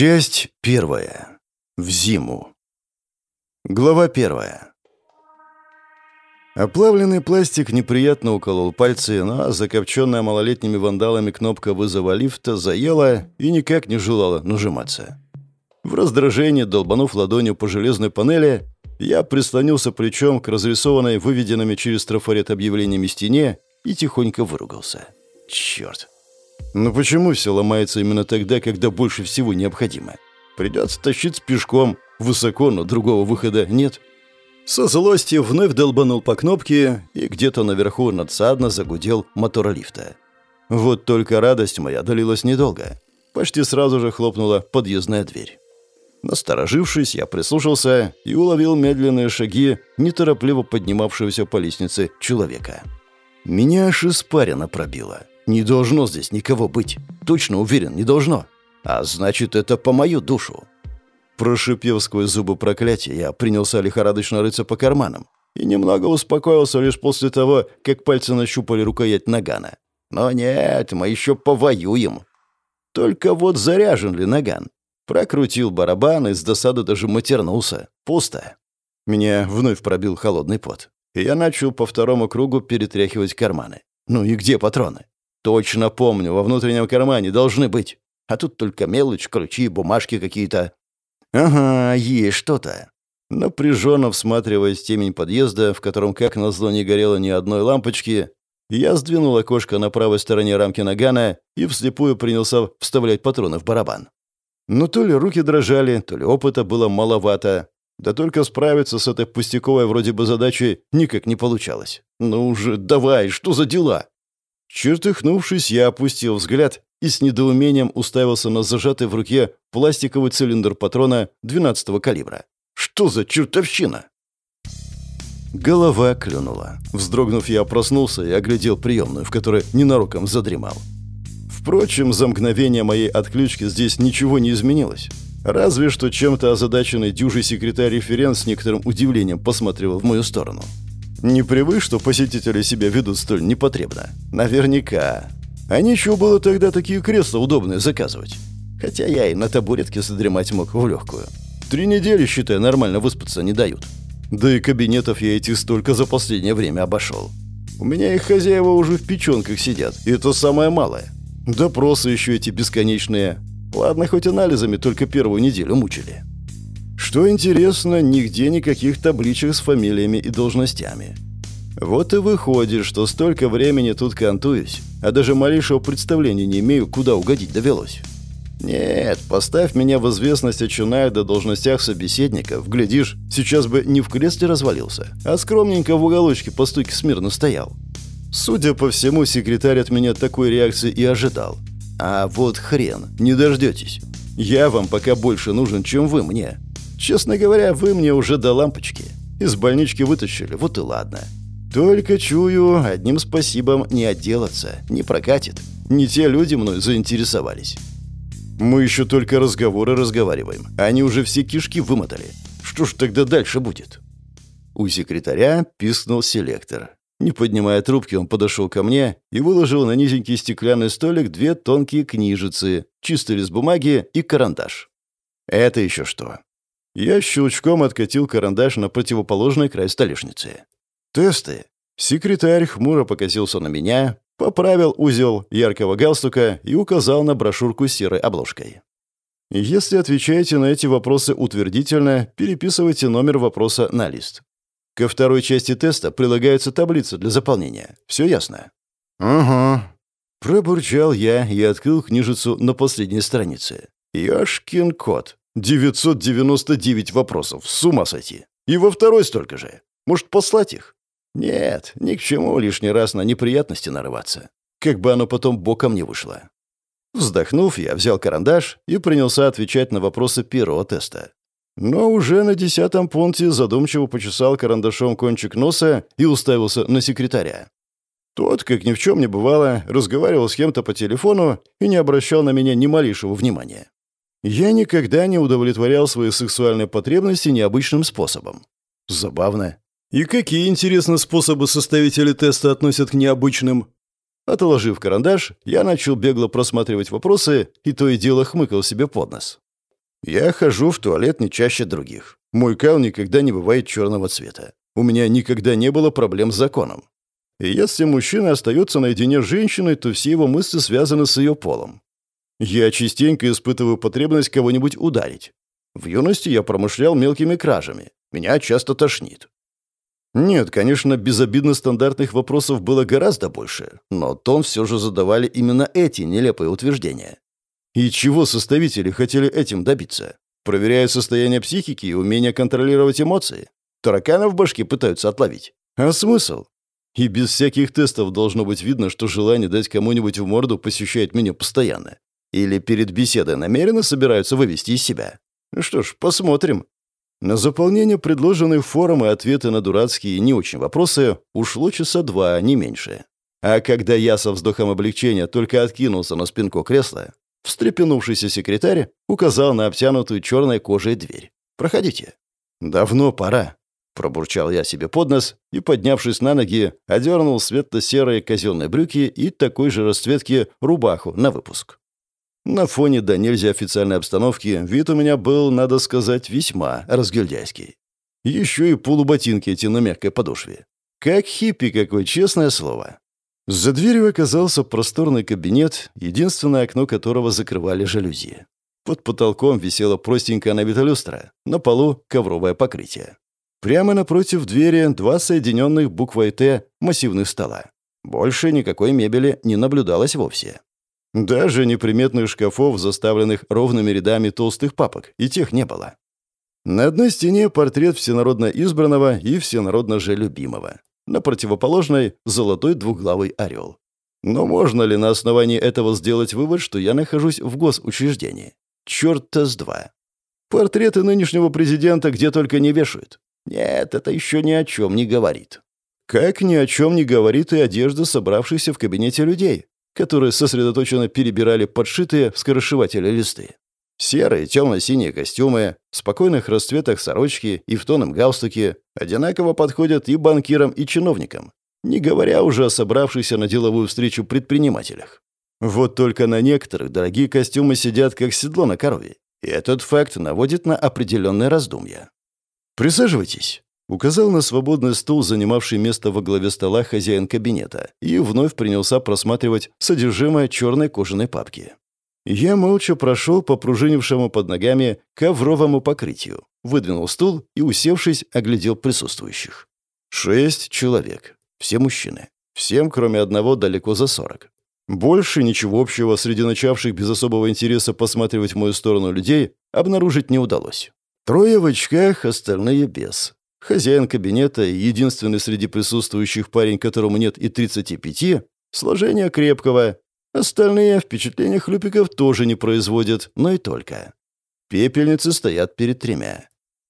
Часть первая. В зиму. Глава первая. Оплавленный пластик неприятно уколол пальцы, но закопченная малолетними вандалами кнопка вызова лифта заела и никак не желала нажиматься. В раздражении, долбанув ладонью по железной панели, я прислонился плечом к разрисованной выведенными через трафарет объявлениями стене и тихонько выругался. Черт. Но почему все ломается именно тогда, когда больше всего необходимо? Придется тащиться пешком, высоко, но другого выхода нет. Со злости вновь долбанул по кнопке, и где-то наверху надсадно загудел мотор лифта. Вот только радость моя долилась недолго. Почти сразу же хлопнула подъездная дверь. Насторожившись, я прислушался и уловил медленные шаги неторопливо поднимавшегося по лестнице человека. Меня аж испарина пробило. Не должно здесь никого быть. Точно уверен, не должно. А значит, это по мою душу. Прошипев сквозь зубы проклятия, я принялся лихорадочно рыться по карманам и немного успокоился лишь после того, как пальцы нащупали рукоять нагана. Но нет, мы еще повоюем. Только вот заряжен ли наган? Прокрутил барабан и с досады даже матернулся. Пусто. Меня вновь пробил холодный пот. И я начал по второму кругу перетряхивать карманы. Ну и где патроны? Точно помню, во внутреннем кармане должны быть. А тут только мелочь, ключи, бумажки какие-то. Ага, есть что-то. Напряженно всматриваясь в темень подъезда, в котором, как назло, не горело ни одной лампочки, я сдвинул окошко на правой стороне рамки нагана и вслепую принялся вставлять патроны в барабан. Но то ли руки дрожали, то ли опыта было маловато. Да только справиться с этой пустяковой вроде бы задачей никак не получалось. «Ну уже давай, что за дела?» Чертыхнувшись, я опустил взгляд и с недоумением уставился на зажатый в руке пластиковый цилиндр патрона 12-го калибра. Что за чертовщина? Голова клюнула. Вздрогнув, я проснулся и оглядел приемную, в которой ненароком задремал. Впрочем, за мгновение моей отключки здесь ничего не изменилось. Разве что чем-то озадаченный дюжий секретарь-референт с некоторым удивлением посмотрел в мою сторону. Не привык, что посетители себя ведут столь непотребно. Наверняка. А ничего было тогда такие кресла удобные заказывать. Хотя я и на табуретке задремать мог в легкую. Три недели, считай, нормально выспаться не дают. Да и кабинетов я этих столько за последнее время обошел. У меня их хозяева уже в печенках сидят, и это самое малое. Допросы еще эти бесконечные. Ладно, хоть анализами только первую неделю мучили. Что интересно, нигде никаких табличек с фамилиями и должностями. Вот и выходит, что столько времени тут кантуюсь, а даже малейшего представления не имею, куда угодить довелось. Нет, поставь меня в известность о до должностях собеседников, глядишь, сейчас бы не в кресле развалился, а скромненько в уголочке по стуке смирно стоял. Судя по всему, секретарь от меня такой реакции и ожидал. А вот хрен, не дождетесь. Я вам пока больше нужен, чем вы мне. Честно говоря, вы мне уже до лампочки. Из больнички вытащили, вот и ладно. Только чую, одним спасибом не отделаться, не прокатит. Не те люди мной заинтересовались. Мы еще только разговоры разговариваем. Они уже все кишки вымотали. Что ж тогда дальше будет? У секретаря пискнул селектор. Не поднимая трубки, он подошел ко мне и выложил на низенький стеклянный столик две тонкие книжицы, чистый лист бумаги и карандаш. Это еще что? Я щелчком откатил карандаш на противоположный край столешницы. «Тесты». Секретарь хмуро покосился на меня, поправил узел яркого галстука и указал на брошюрку с серой обложкой. Если отвечаете на эти вопросы утвердительно, переписывайте номер вопроса на лист. Ко второй части теста прилагается таблица для заполнения. Все ясно? «Угу». Пробурчал я и открыл книжицу на последней странице. «Яшкин кот. 999 вопросов. С ума сойти. И во второй столько же. Может, послать их? Нет, ни к чему лишний раз на неприятности нарываться. Как бы оно потом боком не вышло. Вздохнув, я взял карандаш и принялся отвечать на вопросы первого теста. Но уже на десятом пункте задумчиво почесал карандашом кончик носа и уставился на секретаря. Тот, как ни в чем не бывало, разговаривал с кем-то по телефону и не обращал на меня ни малейшего внимания. Я никогда не удовлетворял свои сексуальные потребности необычным способом. Забавно. И какие, интересно, способы составители теста относят к необычным? Отложив карандаш, я начал бегло просматривать вопросы и то и дело хмыкал себе под нос. Я хожу в туалет не чаще других. Мой кал никогда не бывает черного цвета. У меня никогда не было проблем с законом. И если мужчина остается наедине с женщиной, то все его мысли связаны с ее полом. Я частенько испытываю потребность кого-нибудь ударить. В юности я промышлял мелкими кражами. Меня часто тошнит. Нет, конечно, безобидно стандартных вопросов было гораздо больше, но тон все же задавали именно эти нелепые утверждения. И чего составители хотели этим добиться? Проверяют состояние психики и умение контролировать эмоции. Таракана в башке пытаются отловить. А смысл? И без всяких тестов должно быть видно, что желание дать кому-нибудь в морду посещает меня постоянно. Или перед беседой намеренно собираются вывести из себя. Ну что ж, посмотрим. На заполнение предложенных форм и ответы на дурацкие и не очень вопросы ушло часа два, не меньше. А когда я со вздохом облегчения только откинулся на спинку кресла, встрепенувшийся секретарь указал на обтянутую черной кожей дверь. «Проходите». «Давно пора», — пробурчал я себе под нос и, поднявшись на ноги, одернул светло-серые казенные брюки и такой же расцветки рубаху на выпуск. На фоне да нельзя официальной обстановки вид у меня был, надо сказать, весьма разгильдяйский. Еще и полуботинки эти на мягкой подошве. Как хиппи какой, честное слово. За дверью оказался просторный кабинет, единственное окно которого закрывали жалюзи. Под потолком висела простенькая набита люстра, на полу ковровое покрытие. Прямо напротив двери два соединенных буквой «Т» массивных стола. Больше никакой мебели не наблюдалось вовсе. Даже неприметных шкафов, заставленных ровными рядами толстых папок, и тех не было. На одной стене портрет всенародно избранного и всенародно же любимого. На противоположной — золотой двуглавый орел. Но можно ли на основании этого сделать вывод, что я нахожусь в госучреждении? Черт-то с два. Портреты нынешнего президента где только не вешают. Нет, это еще ни о чем не говорит. Как ни о чем не говорит и одежда собравшихся в кабинете людей которые сосредоточенно перебирали подшитые в скоросшивателе листы. Серые, темно-синие костюмы, в спокойных расцветах сорочки и в тонном галстуке одинаково подходят и банкирам, и чиновникам, не говоря уже о собравшихся на деловую встречу предпринимателях. Вот только на некоторых дорогие костюмы сидят как седло на корове, и этот факт наводит на определенное раздумья. «Присаживайтесь», Указал на свободный стул, занимавший место во главе стола хозяин кабинета, и вновь принялся просматривать содержимое черной кожаной папки. Я молча прошел по пружинившему под ногами ковровому покрытию, выдвинул стул и, усевшись, оглядел присутствующих. Шесть человек. Все мужчины. Всем, кроме одного, далеко за сорок. Больше ничего общего среди начавших без особого интереса посматривать в мою сторону людей обнаружить не удалось. Трое в очках, остальные без. Хозяин кабинета единственный среди присутствующих парень, которому нет и 35, сложение крепкого. Остальные впечатления хлюпиков тоже не производят, но и только. Пепельницы стоят перед тремя.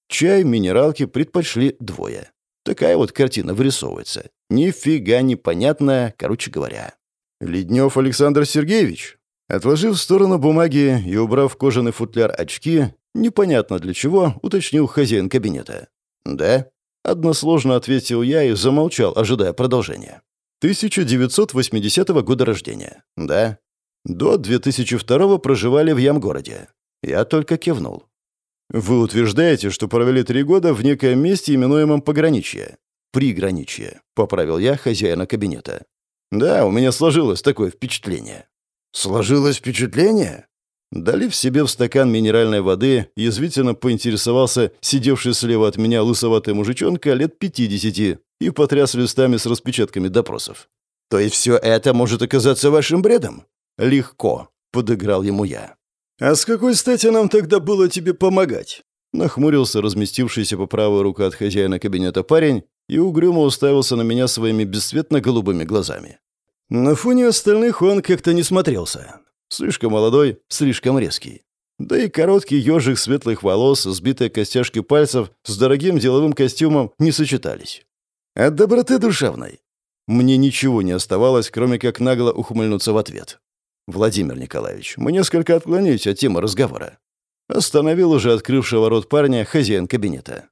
Чай, минералки предпочли двое. Такая вот картина вырисовывается. Нифига непонятная, короче говоря. Леднев Александр Сергеевич, отложив в сторону бумаги и убрав кожаный футляр очки, непонятно для чего, уточнил хозяин кабинета. «Да?» — односложно ответил я и замолчал, ожидая продолжения. «1980 года рождения. Да?» «До 2002 проживали в Ямгороде». Я только кивнул. «Вы утверждаете, что провели три года в некоем месте, именуемом пограничье?» «Приграничье», — поправил я хозяина кабинета. «Да, у меня сложилось такое впечатление». «Сложилось впечатление?» Долив себе в стакан минеральной воды, язвительно поинтересовался сидевший слева от меня лысоватый мужичонка лет 50 и потряс листами с распечатками допросов. «То есть все это может оказаться вашим бредом?» «Легко», — подыграл ему я. «А с какой стати нам тогда было тебе помогать?» Нахмурился разместившийся по правую руку от хозяина кабинета парень и угрюмо уставился на меня своими бесцветно-голубыми глазами. На фоне остальных он как-то не смотрелся. Слишком молодой, слишком резкий. Да и короткий ежик светлых волос, сбитые костяшки пальцев с дорогим деловым костюмом не сочетались. От доброты душевной. Мне ничего не оставалось, кроме как нагло ухмыльнуться в ответ. «Владимир Николаевич, мы несколько отклонились от темы разговора». Остановил уже открывшего рот парня хозяин кабинета.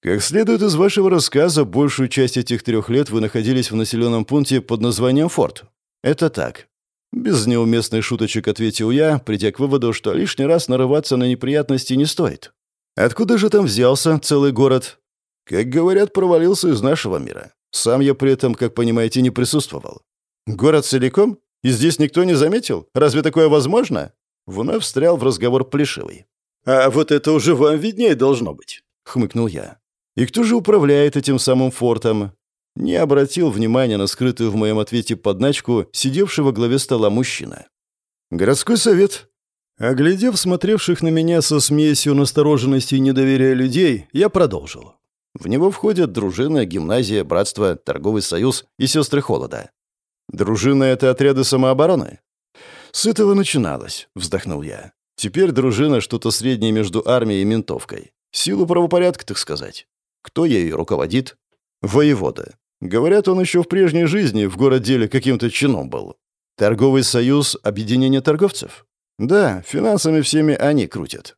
«Как следует из вашего рассказа, большую часть этих трех лет вы находились в населенном пункте под названием Форт. Это так. Без неуместных шуточек ответил я, придя к выводу, что лишний раз нарываться на неприятности не стоит. Откуда же там взялся целый город? Как говорят, провалился из нашего мира. Сам я при этом, как понимаете, не присутствовал. Город целиком? И здесь никто не заметил? Разве такое возможно? Вновь встрял в разговор Плешивый. «А вот это уже вам виднее должно быть», — хмыкнул я. «И кто же управляет этим самым фортом?» Не обратил внимания на скрытую в моем ответе подначку сидевший во главе стола мужчина. «Городской совет». Оглядев смотревших на меня со смесью настороженности и недоверия людей, я продолжил. В него входят дружина, гимназия, братство, торговый союз и сестры холода. Дружина — это отряды самообороны? С этого начиналось, вздохнул я. Теперь дружина что-то среднее между армией и ментовкой. Силу правопорядка, так сказать. Кто ею руководит? Воевода. Говорят, он еще в прежней жизни в город-деле каким-то чином был. Торговый союз — объединение торговцев? Да, финансами всеми они крутят.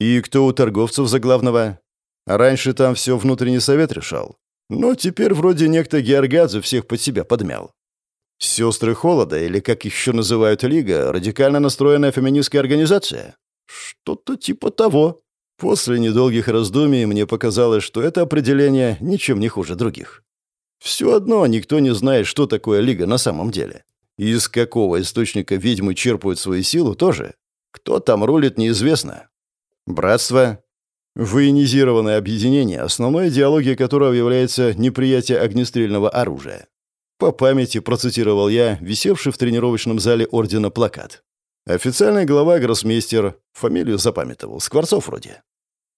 И кто у торговцев за главного? Раньше там все внутренний совет решал. Но теперь вроде некто Георгадзе всех под себя подмял. Сестры Холода, или как еще называют Лига, радикально настроенная феминистская организация? Что-то типа того. После недолгих раздумий мне показалось, что это определение ничем не хуже других. Все одно никто не знает, что такое Лига на самом деле. Из какого источника ведьмы черпают свою силу тоже. Кто там рулит, неизвестно. Братство Военизированное объединение, основной идеологией которого является неприятие огнестрельного оружия. По памяти процитировал я висевший в тренировочном зале ордена плакат. Официальный глава гроссмейстер, фамилию запамятовал, Скворцов вроде.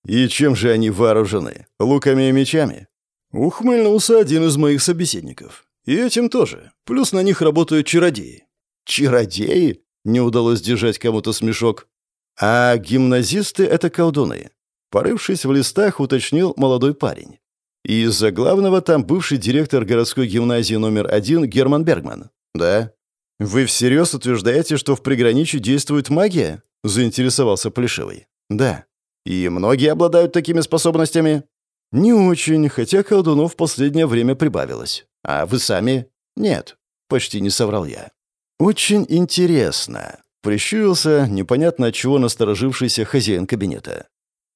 И чем же они вооружены? Луками и мечами? Ухмыльнулся один из моих собеседников. И этим тоже. Плюс на них работают чародеи. Чародеи? Не удалось держать кому-то смешок. А гимназисты — это колдуны. Порывшись в листах, уточнил молодой парень. И из-за главного там бывший директор городской гимназии номер один Герман Бергман. Да? Вы всерьез утверждаете, что в приграничье действует магия? Заинтересовался Плешивый. Да. И многие обладают такими способностями? Не очень, хотя колдунов в последнее время прибавилось. А вы сами? Нет. Почти не соврал я. Очень интересно. Прищурился непонятно от чего насторожившийся хозяин кабинета.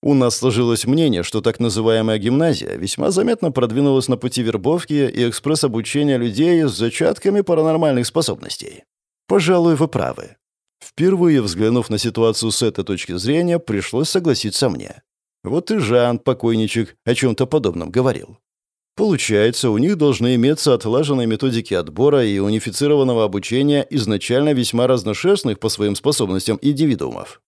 У нас сложилось мнение, что так называемая гимназия весьма заметно продвинулась на пути вербовки и экспресс-обучения людей с зачатками паранормальных способностей. Пожалуй, вы правы. Впервые взглянув на ситуацию с этой точки зрения, пришлось согласиться мне. Вот и Жан, покойничек, о чем-то подобном говорил. Получается, у них должны иметься отлаженные методики отбора и унифицированного обучения изначально весьма разношерстных по своим способностям индивидуумов.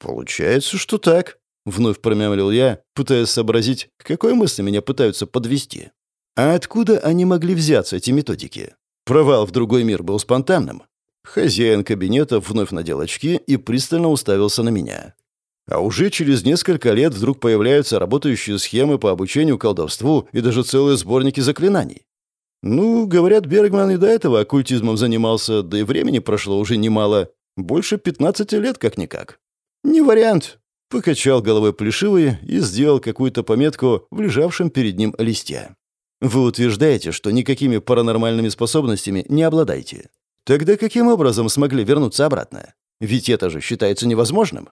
Получается, что так. Вновь промямлил я, пытаясь сообразить, к какой мысли меня пытаются подвести. А откуда они могли взяться, эти методики? Провал в другой мир был спонтанным. Хозяин кабинета вновь надел очки и пристально уставился на меня. А уже через несколько лет вдруг появляются работающие схемы по обучению колдовству и даже целые сборники заклинаний. Ну, говорят, Бергман и до этого оккультизмом занимался, да и времени прошло уже немало. Больше 15 лет как-никак. Не вариант. Покачал головой плешивый и сделал какую-то пометку в лежавшем перед ним листе. «Вы утверждаете, что никакими паранормальными способностями не обладаете. Тогда каким образом смогли вернуться обратно? Ведь это же считается невозможным.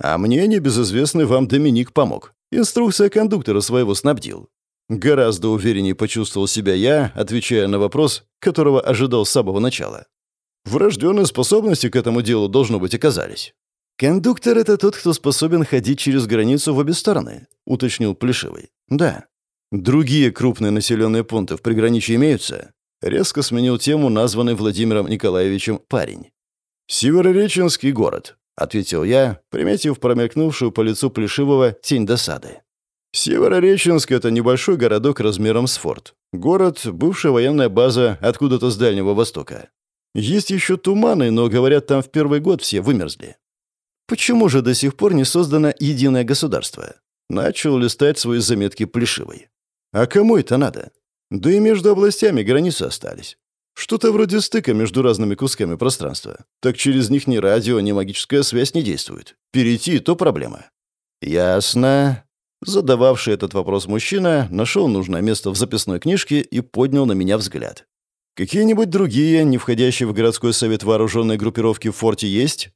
А мне небезызвестный вам Доминик помог. Инструкция кондуктора своего снабдил. Гораздо увереннее почувствовал себя я, отвечая на вопрос, которого ожидал с самого начала. Врожденные способности к этому делу, должно быть, оказались. «Кондуктор — это тот, кто способен ходить через границу в обе стороны», — уточнил Плешивый. «Да. Другие крупные населенные пункты в приграничье имеются?» Резко сменил тему названный Владимиром Николаевичем парень. «Северореченский город», — ответил я, приметив промелькнувшую по лицу Плешивого тень досады. Северореченск — это небольшой городок размером с форт. Город — бывшая военная база откуда-то с Дальнего Востока. Есть еще туманы, но, говорят, там в первый год все вымерзли. Почему же до сих пор не создано единое государство? Начал листать свои заметки плешивой. А кому это надо? Да и между областями границы остались. Что-то вроде стыка между разными кусками пространства. Так через них ни радио, ни магическая связь не действует. Перейти — то проблема. Ясно. Задававший этот вопрос мужчина нашел нужное место в записной книжке и поднял на меня взгляд. Какие-нибудь другие, не входящие в городской совет вооруженные группировки в форте есть?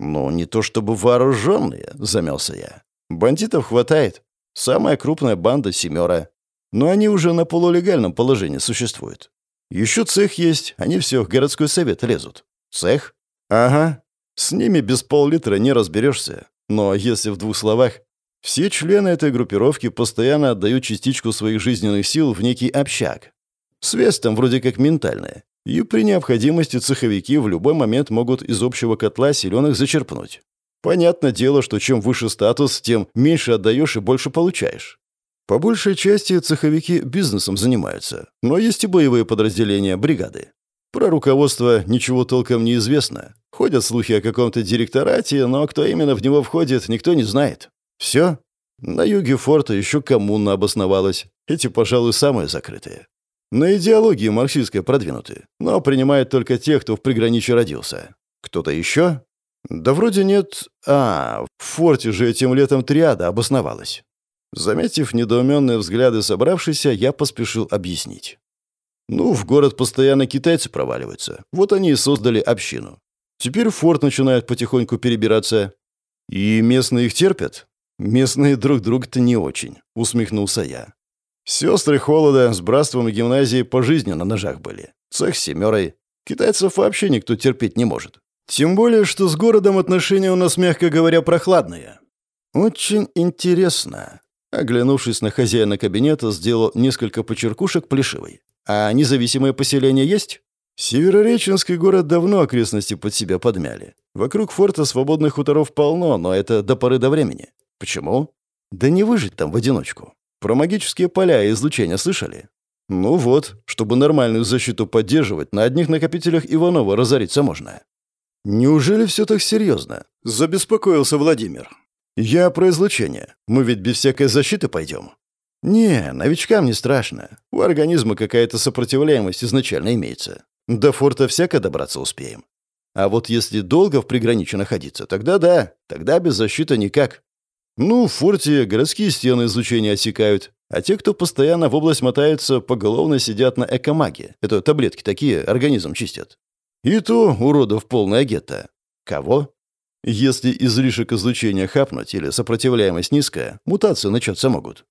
Ну, не то чтобы вооруженные, замялся я. Бандитов хватает. Самая крупная банда — семера. Но они уже на полулегальном положении существуют. Еще цех есть, они все, в городской совет лезут. Цех? Ага. С ними без пол-литра не разберешься. Но если в двух словах, все члены этой группировки постоянно отдают частичку своих жизненных сил в некий общак. Связь там вроде как ментальная. И при необходимости цеховики в любой момент могут из общего котла силеных зачерпнуть. Понятное дело, что чем выше статус, тем меньше отдаешь и больше получаешь. По большей части цеховики бизнесом занимаются, но есть и боевые подразделения, бригады. Про руководство ничего толком не известно. Ходят слухи о каком-то директорате, но кто именно в него входит, никто не знает. Все. На юге форта еще коммуна обосновалась. Эти, пожалуй, самые закрытые. На идеологии марксистской продвинуты, но принимают только тех, кто в приграничье родился. Кто-то еще? Да вроде нет. А, в форте же этим летом триада обосновалась. Заметив недоуменные взгляды собравшихся, я поспешил объяснить. Ну, в город постоянно китайцы проваливаются. Вот они и создали общину. Теперь форт начинают потихоньку перебираться. И местные их терпят? Местные друг друга-то не очень, усмехнулся я. Сестры Холода с братством и гимназией по жизни на ножах были. Цех с семерой. Китайцев вообще никто терпеть не может. Тем более, что с городом отношения у нас, мягко говоря, прохладные. Очень интересно. Оглянувшись на хозяина кабинета, сделал несколько почеркушек плешивой. А независимое поселение есть? Северореченский город давно окрестности под себя подмяли. Вокруг форта свободных хуторов полно, но это до поры до времени. Почему? Да не выжить там в одиночку. Про магические поля и излучения слышали? Ну вот, чтобы нормальную защиту поддерживать, на одних накопителях Иванова разориться можно. Неужели все так серьезно? Забеспокоился Владимир. Я про излучение. Мы ведь без всякой защиты пойдем. Не, новичкам не страшно. У организма какая-то сопротивляемость изначально имеется. До форта всяко добраться успеем. А вот если долго в приграничье находиться, тогда да, тогда без защиты никак. Ну, в форте городские стены излучения отсекают, а те, кто постоянно в область мотаются, поголовно сидят на экомаге. Это таблетки такие, организм чистят. И то уродов полная гетто. Кого? Если излишек излучения хапнуть или сопротивляемость низкая, мутации начаться могут.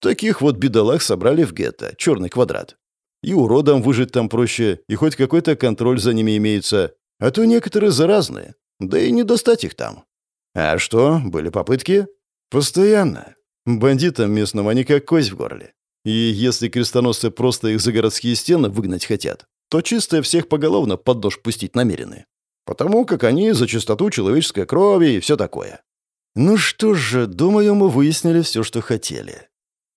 Таких вот бедолаг собрали в гетто, черный квадрат. И уродам выжить там проще, и хоть какой-то контроль за ними имеется. А то некоторые заразные, да и не достать их там. А что, были попытки? Постоянно. Бандитам местным они как кость в горле. И если крестоносцы просто их за городские стены выгнать хотят, то чистые всех поголовно под нож пустить намерены. Потому как они за чистоту человеческой крови и все такое. Ну что же, думаю, мы выяснили все, что хотели.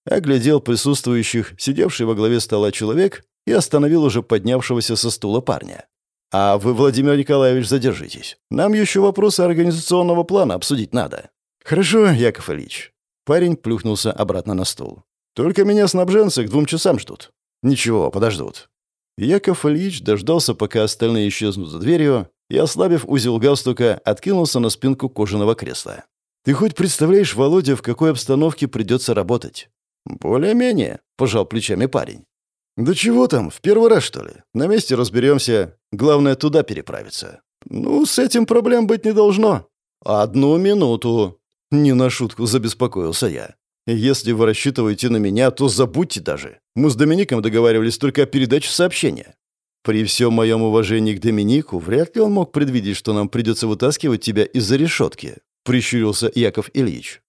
Оглядел присутствующих, сидевший во главе стола человек, и остановил уже поднявшегося со стула парня. «А вы, Владимир Николаевич, задержитесь. Нам еще вопросы организационного плана обсудить надо». «Хорошо, Яков Ильич». Парень плюхнулся обратно на стул. «Только меня снабженцы к двум часам ждут». «Ничего, подождут». Яков Ильич дождался, пока остальные исчезнут за дверью, и, ослабив узел галстука, откинулся на спинку кожаного кресла. «Ты хоть представляешь, Володя, в какой обстановке придется работать?» «Более-менее», — пожал плечами парень. «Да чего там, в первый раз, что ли? На месте разберемся. Главное, туда переправиться». «Ну, с этим проблем быть не должно». «Одну минуту», не на шутку забеспокоился я. «Если вы рассчитываете на меня, то забудьте даже. Мы с Домиником договаривались только о передаче сообщения. При всем моем уважении к Доминику, вряд ли он мог предвидеть, что нам придется вытаскивать тебя из-за решетки», — прищурился Яков Ильич.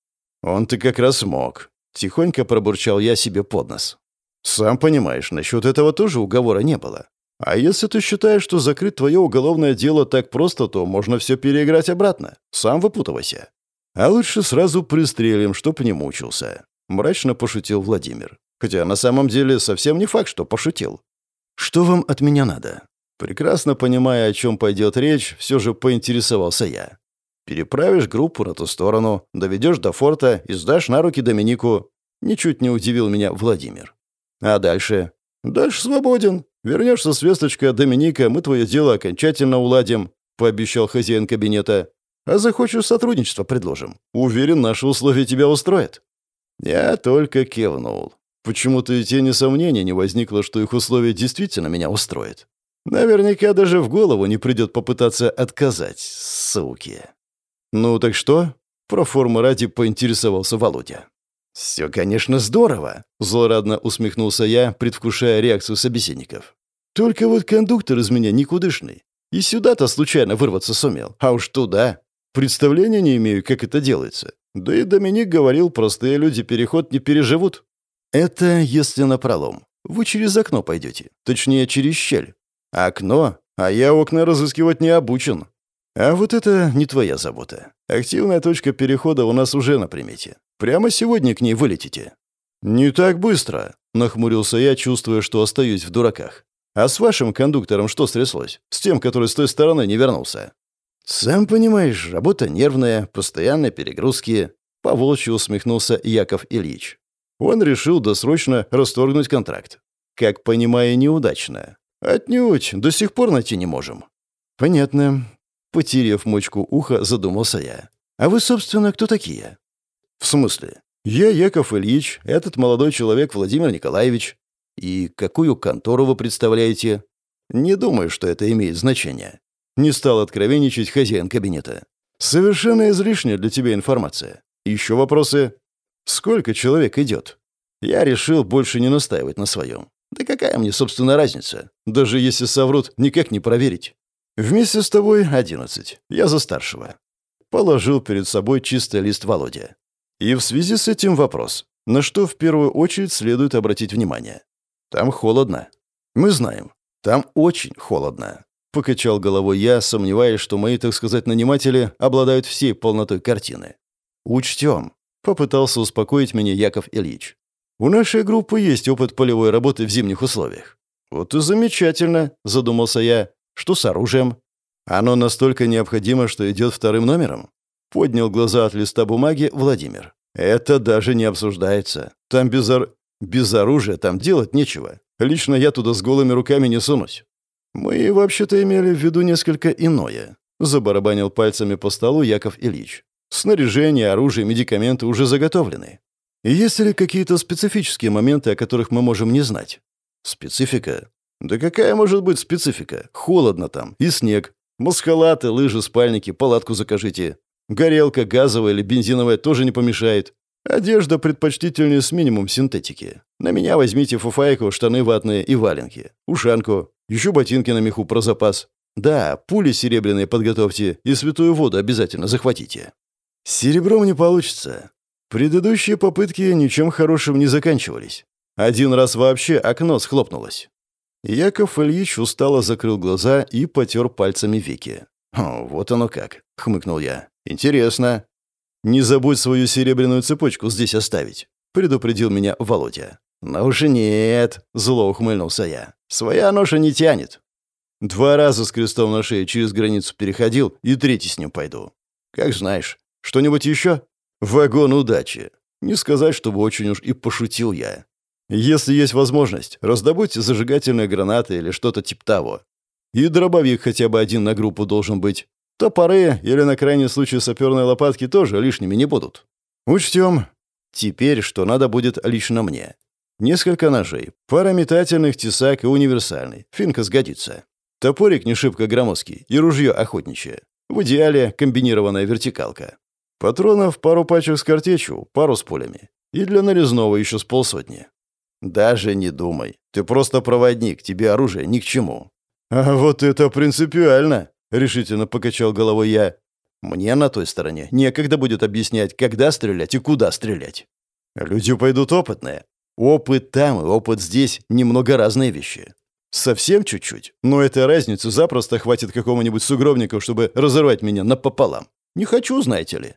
«Он-то как раз мог», — тихонько пробурчал я себе под нос. «Сам понимаешь, насчет этого тоже уговора не было. А если ты считаешь, что закрыть твое уголовное дело так просто, то можно все переиграть обратно. Сам выпутывайся. А лучше сразу пристрелим, чтоб не мучился. Мрачно пошутил Владимир. Хотя на самом деле совсем не факт, что пошутил. Что вам от меня надо? Прекрасно понимая, о чем пойдет речь, все же поинтересовался я. Переправишь группу на ту сторону, доведешь до форта и сдашь на руки Доминику. Ничуть не удивил меня Владимир. А дальше? Дальше свободен. Вернешься с весточкой от Доминика, мы твое дело окончательно уладим, пообещал хозяин кабинета. А захочешь сотрудничество предложим. Уверен, наши условия тебя устроят». Я только кивнул. Почему-то и тени сомнения не возникло, что их условия действительно меня устроят. Наверняка даже в голову не придет попытаться отказать, суки. «Ну так что?» — про форму ради поинтересовался Володя. «Все, конечно, здорово», — злорадно усмехнулся я, предвкушая реакцию собеседников. «Только вот кондуктор из меня никудышный. И сюда-то случайно вырваться сумел, а уж туда. Представления не имею, как это делается. Да и Доминик говорил, простые люди переход не переживут. Это если напролом. Вы через окно пойдете. Точнее, через щель. Окно? А я окна разыскивать не обучен. А вот это не твоя забота. Активная точка перехода у нас уже на примете. Прямо сегодня к ней вылетите. Не так быстро, нахмурился я, чувствуя, что остаюсь в дураках. А с вашим кондуктором что стряслось? С тем, который с той стороны не вернулся? «Сам понимаешь, работа нервная, постоянные перегрузки», — поволчьи усмехнулся Яков Ильич. Он решил досрочно расторгнуть контракт. Как понимаю, неудачно. Отнюдь, до сих пор найти не можем. Понятно. Потеряв мочку уха, задумался я. А вы, собственно, кто такие? В смысле? Я Яков Ильич, этот молодой человек Владимир Николаевич. И какую контору вы представляете? Не думаю, что это имеет значение. Не стал откровенничать хозяин кабинета. «Совершенно излишняя для тебя информация. Еще вопросы?» «Сколько человек идет?» Я решил больше не настаивать на своем. Да какая мне, собственно, разница? Даже если соврут, никак не проверить. Вместе с тобой одиннадцать. Я за старшего. Положил перед собой чистый лист Володя. И в связи с этим вопрос. На что в первую очередь следует обратить внимание? Там холодно. Мы знаем. Там очень холодно. Покачал головой я, сомневаясь, что мои, так сказать, наниматели обладают всей полнотой картины. «Учтем», — попытался успокоить меня Яков Ильич. «У нашей группы есть опыт полевой работы в зимних условиях». «Вот и замечательно», — задумался я. «Что с оружием?» «Оно настолько необходимо, что идет вторым номером?» Поднял глаза от листа бумаги Владимир. «Это даже не обсуждается. Там без, ор... без оружия там делать нечего. Лично я туда с голыми руками не сунусь. «Мы вообще-то имели в виду несколько иное», — забарабанил пальцами по столу Яков Ильич. «Снаряжение, оружие, медикаменты уже заготовлены. Есть ли какие-то специфические моменты, о которых мы можем не знать?» «Специфика? Да какая может быть специфика? Холодно там, и снег. Маскалаты, лыжи, спальники, палатку закажите. Горелка, газовая или бензиновая тоже не помешает. Одежда предпочтительнее с минимум синтетики. На меня возьмите фуфайку, штаны ватные и валенки. Ушанку. Еще ботинки на меху про запас. Да, пули серебряные подготовьте и святую воду обязательно захватите. Серебром не получится. Предыдущие попытки ничем хорошим не заканчивались. Один раз вообще окно схлопнулось. Яков Ильич устало закрыл глаза и потер пальцами веки. «Вот оно как», — хмыкнул я. «Интересно». «Не забудь свою серебряную цепочку здесь оставить», — предупредил меня Володя. «Ну уж нет», — зло ухмыльнулся я. «Своя ноша не тянет». Два раза с крестом на шее через границу переходил, и третий с ним пойду. Как знаешь. Что-нибудь еще? Вагон удачи. Не сказать, чтобы очень уж и пошутил я. Если есть возможность, раздобудьте зажигательные гранаты или что-то типа того. И дробовик хотя бы один на группу должен быть. Топоры или на крайний случай саперные лопатки тоже лишними не будут. Учтем. Теперь что надо будет лично мне. Несколько ножей, пара метательных, тесак и универсальный. Финка сгодится. Топорик не шибко громоздкий и ружье охотничье. В идеале комбинированная вертикалка. Патронов пару пачек с картечью, пару с пулями. И для нарезного еще с полсотни. Даже не думай. Ты просто проводник, тебе оружие ни к чему. А вот это принципиально, решительно покачал головой я. Мне на той стороне некогда будет объяснять, когда стрелять и куда стрелять. Люди пойдут опытные, Опыт там и опыт здесь — немного разные вещи. Совсем чуть-чуть, но этой разницы запросто хватит какому-нибудь сугробнику, чтобы разорвать меня напополам. Не хочу, знаете ли.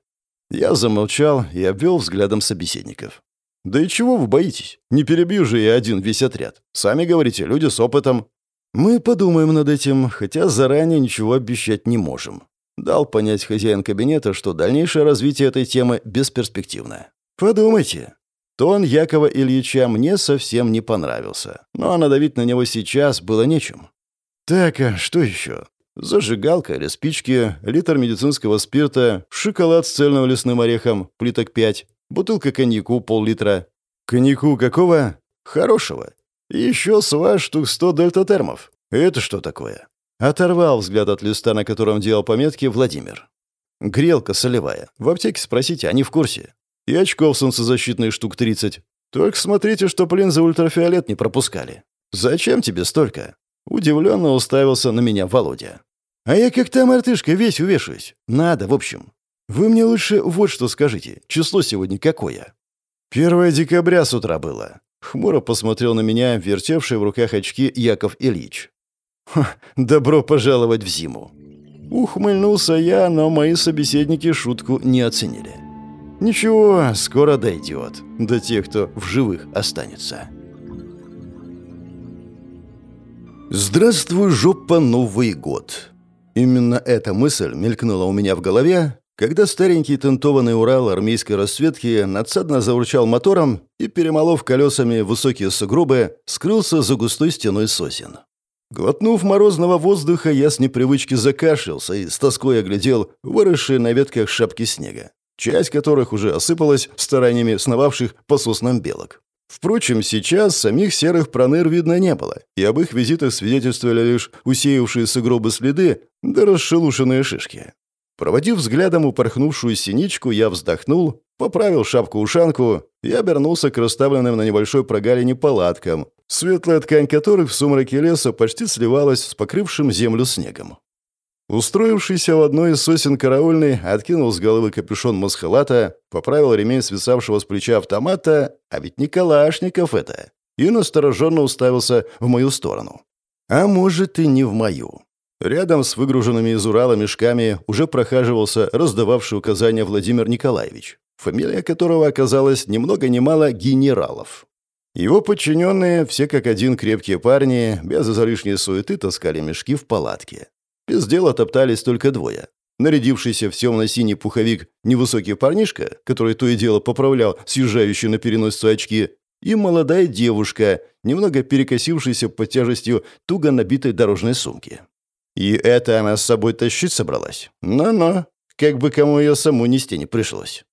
Я замолчал и обвел взглядом собеседников. «Да и чего вы боитесь? Не перебью же я один весь отряд. Сами говорите, люди с опытом». «Мы подумаем над этим, хотя заранее ничего обещать не можем». Дал понять хозяин кабинета, что дальнейшее развитие этой темы бесперспективно. «Подумайте. Тон Якова Ильича мне совсем не понравился, но надавить на него сейчас было нечем. Так, а что еще? Зажигалка или спички, литр медицинского спирта, шоколад с цельным лесным орехом, плиток 5, бутылка коньяку пол-литра. Коньяку какого? Хорошего. Еще с вас штук сто дельтатермов. Это что такое? Оторвал взгляд от листа, на котором делал пометки Владимир. Грелка солевая. В аптеке спросите, они в курсе. И очков солнцезащитные штук 30. Только смотрите, что плин за ультрафиолет не пропускали. Зачем тебе столько? Удивленно уставился на меня Володя. А я как та мартышка весь увешаюсь. Надо, в общем. Вы мне лучше вот что скажите. Число сегодня какое? Первое декабря с утра было. Хмуро посмотрел на меня вертевший в руках очки Яков Ильич. добро пожаловать в зиму. Ухмыльнулся я, но мои собеседники шутку не оценили. Ничего, скоро дойдет. До тех, кто в живых останется. Здравствуй, жопа, Новый год. Именно эта мысль мелькнула у меня в голове, когда старенький тентованный Урал армейской расцветки надсадно заурчал мотором и, перемолов колесами высокие сугробы, скрылся за густой стеной сосен. Глотнув морозного воздуха, я с непривычки закашлялся и с тоской оглядел выросшие на ветках шапки снега, часть которых уже осыпалась стараниями сновавших по соснам белок. Впрочем, сейчас самих серых проныр видно не было, и об их визитах свидетельствовали лишь усеявшие сугробы следы да расшелушенные шишки. Проводив взглядом упорхнувшую синичку, я вздохнул, поправил шапку-ушанку и обернулся к расставленным на небольшой прогалине палаткам, светлая ткань которых в сумраке леса почти сливалась с покрывшим землю снегом. Устроившийся в одной из сосен караульный откинул с головы капюшон масхалата, поправил ремень свисавшего с плеча автомата, а ведь не Калашников это, и настороженно уставился в мою сторону. А может и не в мою. Рядом с выгруженными из Урала мешками уже прохаживался раздававший указания Владимир Николаевич, фамилия которого оказалась ни много ни мало генералов. Его подчиненные, все как один крепкие парни, без излишней суеты таскали мешки в палатке. Без дела топтались только двое. Нарядившийся в темно-синий пуховик невысокий парнишка, который то и дело поправлял съезжающие на переносицу очки, и молодая девушка, немного перекосившаяся под тяжестью туго набитой дорожной сумки. И это она с собой тащить собралась? Ну-ну, как бы кому ее саму нести не пришлось.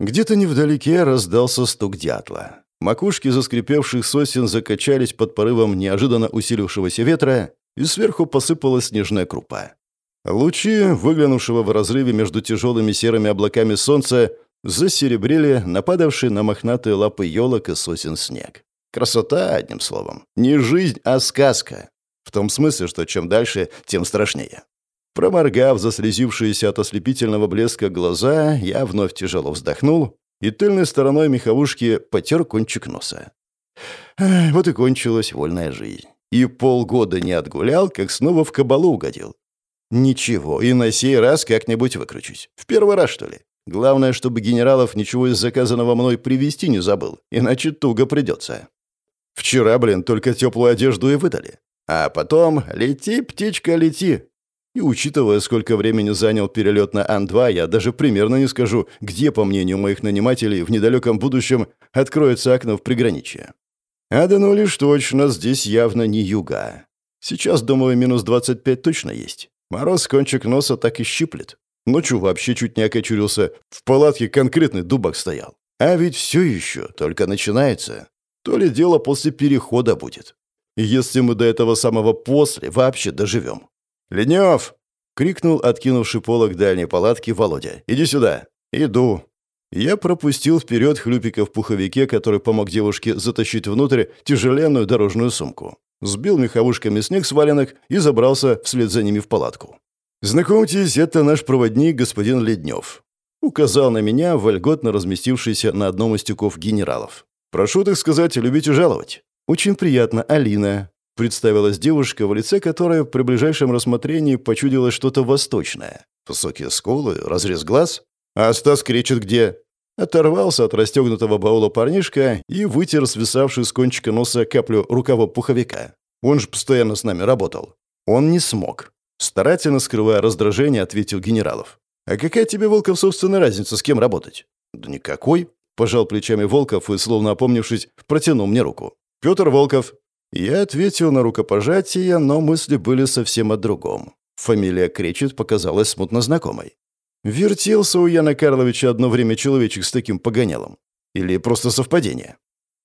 Где-то невдалеке раздался стук дятла. Макушки заскрипевших сосен закачались под порывом неожиданно усилившегося ветра, и сверху посыпалась снежная крупа. Лучи, выглянувшего в разрыве между тяжелыми серыми облаками солнца, засеребрили нападавшие на мохнатые лапы елок и сосен снег. Красота, одним словом. Не жизнь, а сказка. В том смысле, что чем дальше, тем страшнее. Проморгав заслезившиеся от ослепительного блеска глаза, я вновь тяжело вздохнул и тыльной стороной меховушки потер кончик носа. Вот и кончилась вольная жизнь. И полгода не отгулял, как снова в кабалу угодил. Ничего, и на сей раз как-нибудь выкручусь. В первый раз, что ли? Главное, чтобы генералов ничего из заказанного мной привезти не забыл, иначе туго придется. Вчера, блин, только теплую одежду и выдали. А потом «Лети, птичка, лети!» И учитывая, сколько времени занял перелет на Ан-2, я даже примерно не скажу, где, по мнению моих нанимателей, в недалеком будущем откроется окно в приграничье. А да ну лишь точно, здесь явно не юга. Сейчас, думаю, минус 25 точно есть. Мороз кончик носа так и щиплет. Ночью вообще чуть не окочурился. В палатке конкретный дубак стоял. А ведь все еще только начинается. То ли дело после перехода будет. Если мы до этого самого после вообще доживем. «Ленев!» — крикнул откинувший полок дальней палатки Володя. «Иди сюда!» «Иду!» Я пропустил вперед хлюпика в пуховике, который помог девушке затащить внутрь тяжеленную дорожную сумку. Сбил меховушками снег с валенок и забрался вслед за ними в палатку. «Знакомьтесь, это наш проводник, господин Леднев», — указал на меня, вольготно разместившийся на одном из тюков генералов. «Прошу, так сказать, любить и жаловать». «Очень приятно, Алина», — представилась девушка, в лице которой при ближайшем рассмотрении почудилось что-то восточное. Высокие скулы, разрез глаз, «А Стас кричит где?» Оторвался от расстегнутого баула парнишка и вытер свисавший с кончика носа каплю рукава пуховика. Он же постоянно с нами работал. Он не смог. Старательно скрывая раздражение, ответил генералов. «А какая тебе, Волков, собственно, разница, с кем работать?» «Да никакой», — пожал плечами Волков и, словно опомнившись, протянул мне руку. «Петр Волков». Я ответил на рукопожатие, но мысли были совсем о другом. Фамилия Кречет показалась смутно знакомой. Вертелся у Яна Карловича одно время человечек с таким погонялом. Или просто совпадение?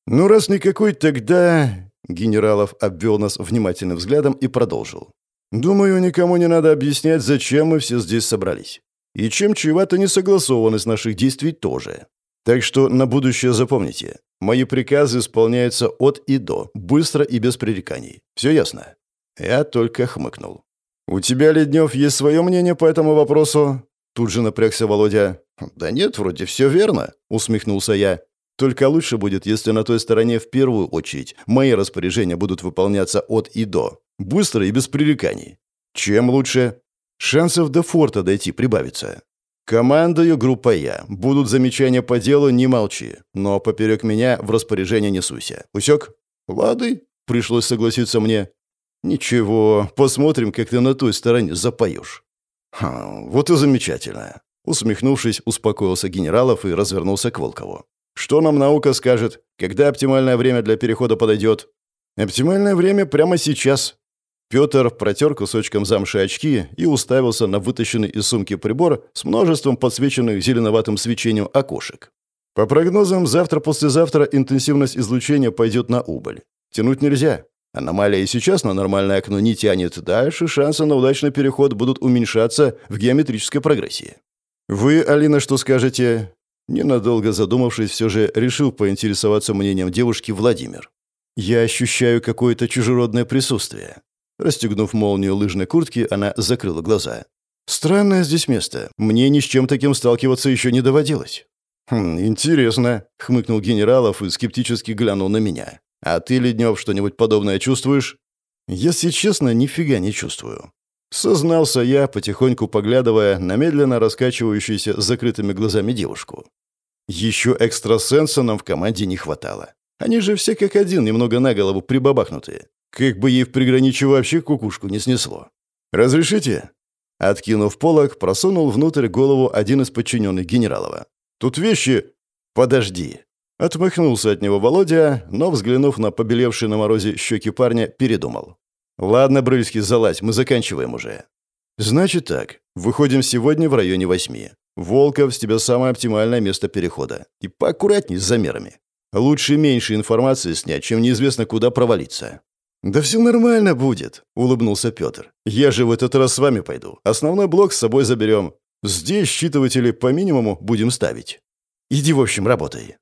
«Ну, раз никакой, тогда...» Генералов обвел нас внимательным взглядом и продолжил. «Думаю, никому не надо объяснять, зачем мы все здесь собрались. И чем чревата несогласованность наших действий тоже. Так что на будущее запомните. Мои приказы исполняются от и до, быстро и без пререканий. Все ясно?» Я только хмыкнул. «У тебя, Леднев, есть свое мнение по этому вопросу?» Тут же напрягся Володя. «Да нет, вроде все верно», — усмехнулся я. «Только лучше будет, если на той стороне в первую очередь мои распоряжения будут выполняться от и до. Быстро и без пререканий. Чем лучше? Шансов до форта дойти прибавится. Командую группа Я. Будут замечания по делу, не молчи. Но поперек меня в распоряжение не суйся. Усек? Лады. Пришлось согласиться мне. Ничего, посмотрим, как ты на той стороне запоешь. Вот и замечательно. Усмехнувшись, успокоился генералов и развернулся к Волкову. «Что нам наука скажет? Когда оптимальное время для перехода подойдет?» «Оптимальное время прямо сейчас». Петр протер кусочком замши очки и уставился на вытащенный из сумки прибор с множеством подсвеченных зеленоватым свечением окошек. По прогнозам, завтра-послезавтра интенсивность излучения пойдет на убыль. Тянуть нельзя. Аномалия и сейчас на нормальное окно не тянет. Дальше шансы на удачный переход будут уменьшаться в геометрической прогрессии. «Вы, Алина, что скажете?» Ненадолго задумавшись, все же решил поинтересоваться мнением девушки Владимир. «Я ощущаю какое-то чужеродное присутствие». Расстегнув молнию лыжной куртки, она закрыла глаза. «Странное здесь место. Мне ни с чем таким сталкиваться еще не доводилось». «Хм, интересно», — хмыкнул генералов и скептически глянул на меня. «А ты, Леднев, что-нибудь подобное чувствуешь?» «Если честно, нифига не чувствую». Сознался я, потихоньку поглядывая на медленно раскачивающуюся с закрытыми глазами девушку. Еще экстрасенса нам в команде не хватало. Они же все как один, немного на голову прибабахнутые. Как бы ей в приграничье вообще кукушку не снесло. «Разрешите?» Откинув полок, просунул внутрь голову один из подчиненных генералова. «Тут вещи...» «Подожди». Отмахнулся от него Володя, но, взглянув на побелевшие на морозе щеки парня, передумал. «Ладно, Брыльский, залазь, мы заканчиваем уже». «Значит так. Выходим сегодня в районе восьми. Волков, с тебя самое оптимальное место перехода. И поаккуратней с замерами. Лучше меньше информации снять, чем неизвестно куда провалиться». «Да все нормально будет», — улыбнулся Петр. «Я же в этот раз с вами пойду. Основной блок с собой заберем. Здесь считыватели по минимуму будем ставить. Иди, в общем, работай».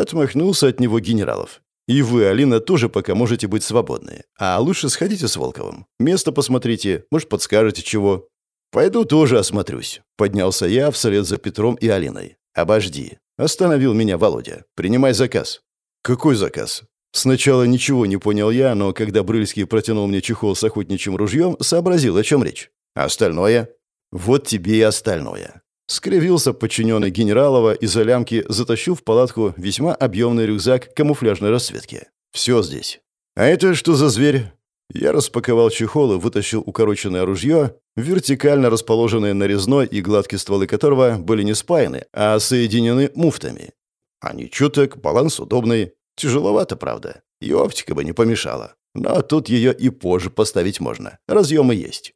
Отмахнулся от него генералов. «И вы, Алина, тоже пока можете быть свободны. А лучше сходите с Волковым. Место посмотрите, может, подскажете чего». «Пойду тоже осмотрюсь», — поднялся я вслед за Петром и Алиной. «Обожди». Остановил меня Володя. «Принимай заказ». «Какой заказ?» Сначала ничего не понял я, но когда Брыльский протянул мне чехол с охотничьим ружьем, сообразил, о чем речь. «Остальное?» «Вот тебе и остальное. Скривился подчиненный генералова и за лямки затащил в палатку весьма объемный рюкзак камуфляжной расцветки. Все здесь. А это что за зверь? Я распаковал чехол и вытащил укороченное ружье, вертикально расположенное нарезной и гладкие стволы которого были не спаяны, а соединены муфтами. Они чуток, баланс удобный. Тяжеловато, правда. И оптика бы не помешала. Но тут ее и позже поставить можно. Разъемы есть.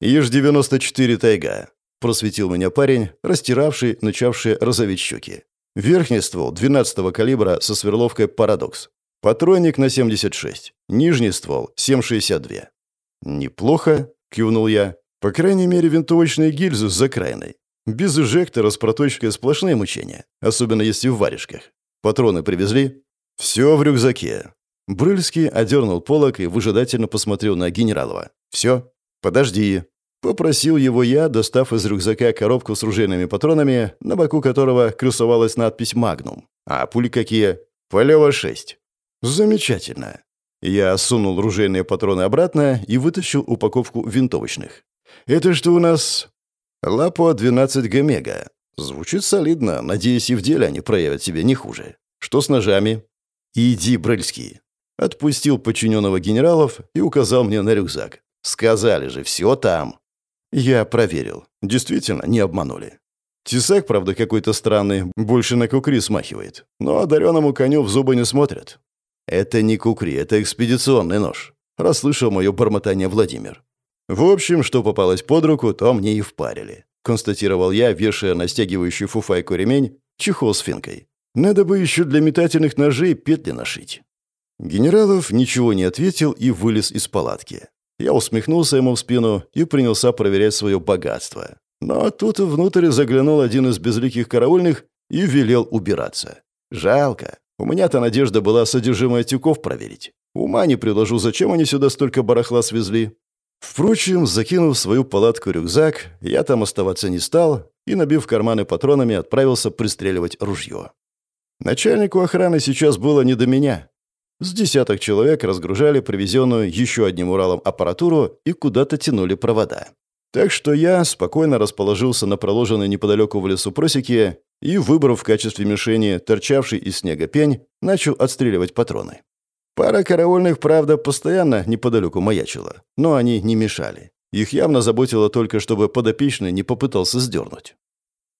Иж-94 «Тайга» просветил меня парень, растиравший, начавший розоветь щеки. Верхний ствол 12-го калибра со сверловкой «Парадокс». Патронник на 76. Нижний ствол 7,62. «Неплохо», — кивнул я. «По крайней мере, винтовочные гильзы с закраиной. Без эжектора с проточкой сплошные мучения, особенно если в варежках. Патроны привезли?» «Все в рюкзаке». Брыльский одернул полок и выжидательно посмотрел на генералова. «Все? Подожди». Попросил его я, достав из рюкзака коробку с ружейными патронами, на боку которого красовалась надпись «Магнум». А пули какие? «Полева-6». Замечательно. Я сунул ружейные патроны обратно и вытащил упаковку винтовочных. «Это что у нас?» «Лапо 12 Гомега». Звучит солидно. Надеюсь, и в деле они проявят себя не хуже. Что с ножами? «Иди, Брыльский». Отпустил подчиненного генералов и указал мне на рюкзак. «Сказали же, все там». Я проверил. Действительно, не обманули. Тесак, правда, какой-то странный, больше на кукри смахивает. Но одаренному коню в зубы не смотрят. Это не кукри, это экспедиционный нож. Расслышал мое бормотание Владимир. В общем, что попалось под руку, то мне и впарили. Констатировал я, вешая на стягивающий фуфайку ремень чехол с финкой. Надо бы еще для метательных ножей петли нашить. Генералов ничего не ответил и вылез из палатки. Я усмехнулся ему в спину и принялся проверять свое богатство. Но тут внутрь заглянул один из безликих караульных и велел убираться. Жалко. У меня-то надежда была содержимое тюков проверить. Ума не предложу, зачем они сюда столько барахла свезли. Впрочем, закинув свою палатку рюкзак, я там оставаться не стал и, набив карманы патронами, отправился пристреливать ружье. Начальнику охраны сейчас было не до меня. С десяток человек разгружали привезенную еще одним Уралом аппаратуру и куда-то тянули провода. Так что я спокойно расположился на проложенной неподалеку в лесу просеке и, выбрав в качестве мишени торчавший из снега пень, начал отстреливать патроны. Пара караульных, правда, постоянно неподалеку маячила, но они не мешали. Их явно заботило только, чтобы подопечный не попытался сдернуть.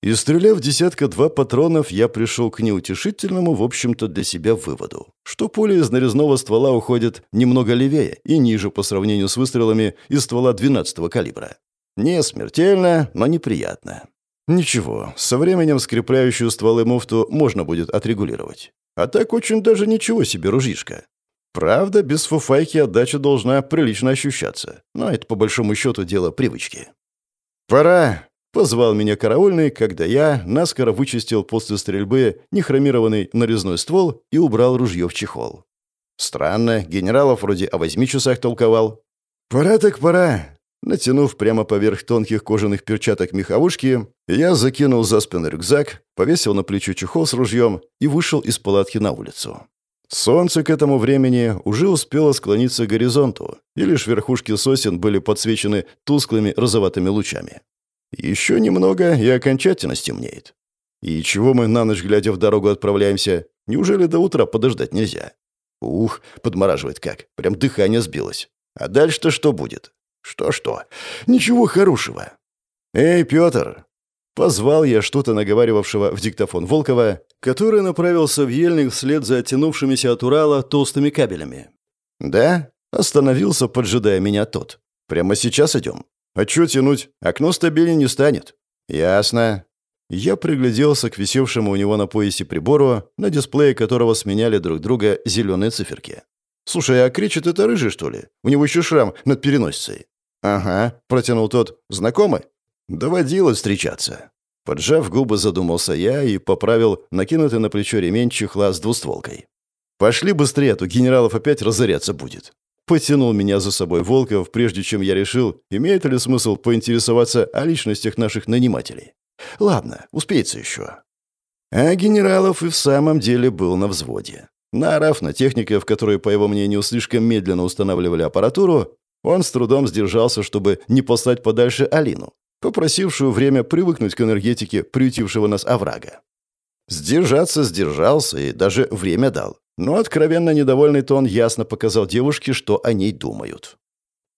И стреляв десятка-два патронов, я пришел к неутешительному, в общем-то, для себя выводу, что пули из нарезного ствола уходят немного левее и ниже по сравнению с выстрелами из ствола 12-го калибра. Не смертельно, но неприятно. Ничего, со временем скрепляющую стволы муфту можно будет отрегулировать. А так очень даже ничего себе ружишка. Правда, без фуфайки отдача должна прилично ощущаться, но это по большому счету дело привычки. «Пора!» Позвал меня караульный, когда я наскоро вычистил после стрельбы нехромированный нарезной ствол и убрал ружье в чехол. Странно, генералов вроде о восьми часах толковал. «Пора так пора!» Натянув прямо поверх тонких кожаных перчаток меховушки, я закинул за спину рюкзак, повесил на плечо чехол с ружьем и вышел из палатки на улицу. Солнце к этому времени уже успело склониться к горизонту, и лишь верхушки сосен были подсвечены тусклыми розоватыми лучами. Еще немного, и окончательно стемнеет. И чего мы на ночь глядя в дорогу отправляемся? Неужели до утра подождать нельзя? Ух, подмораживает как. Прям дыхание сбилось. А дальше-то что будет? Что-что? Ничего хорошего. Эй, Петр! Позвал я что-то наговаривавшего в диктофон Волкова, который направился в ельник вслед за оттянувшимися от Урала толстыми кабелями. «Да?» — остановился, поджидая меня тот. «Прямо сейчас идем?» «А чё тянуть? Окно стабильнее не станет». «Ясно». Я пригляделся к висевшему у него на поясе прибору, на дисплее которого сменяли друг друга зеленые циферки. «Слушай, а кричит это рыжий, что ли? У него еще шрам над переносицей». «Ага», — протянул тот. «Знакомый?» «Доводилось встречаться». Поджав губы, задумался я и поправил накинутый на плечо ремень чехла с двустволкой. «Пошли быстрее, а то генералов опять разоряться будет». Потянул меня за собой Волков, прежде чем я решил, имеет ли смысл поинтересоваться о личностях наших нанимателей. Ладно, успеется еще. А генералов и в самом деле был на взводе. Наорав на техников, которые, по его мнению, слишком медленно устанавливали аппаратуру, он с трудом сдержался, чтобы не послать подальше Алину, попросившую время привыкнуть к энергетике приютившего нас оврага. Сдержаться сдержался и даже время дал. Но откровенно недовольный тон ясно показал девушке, что о ней думают.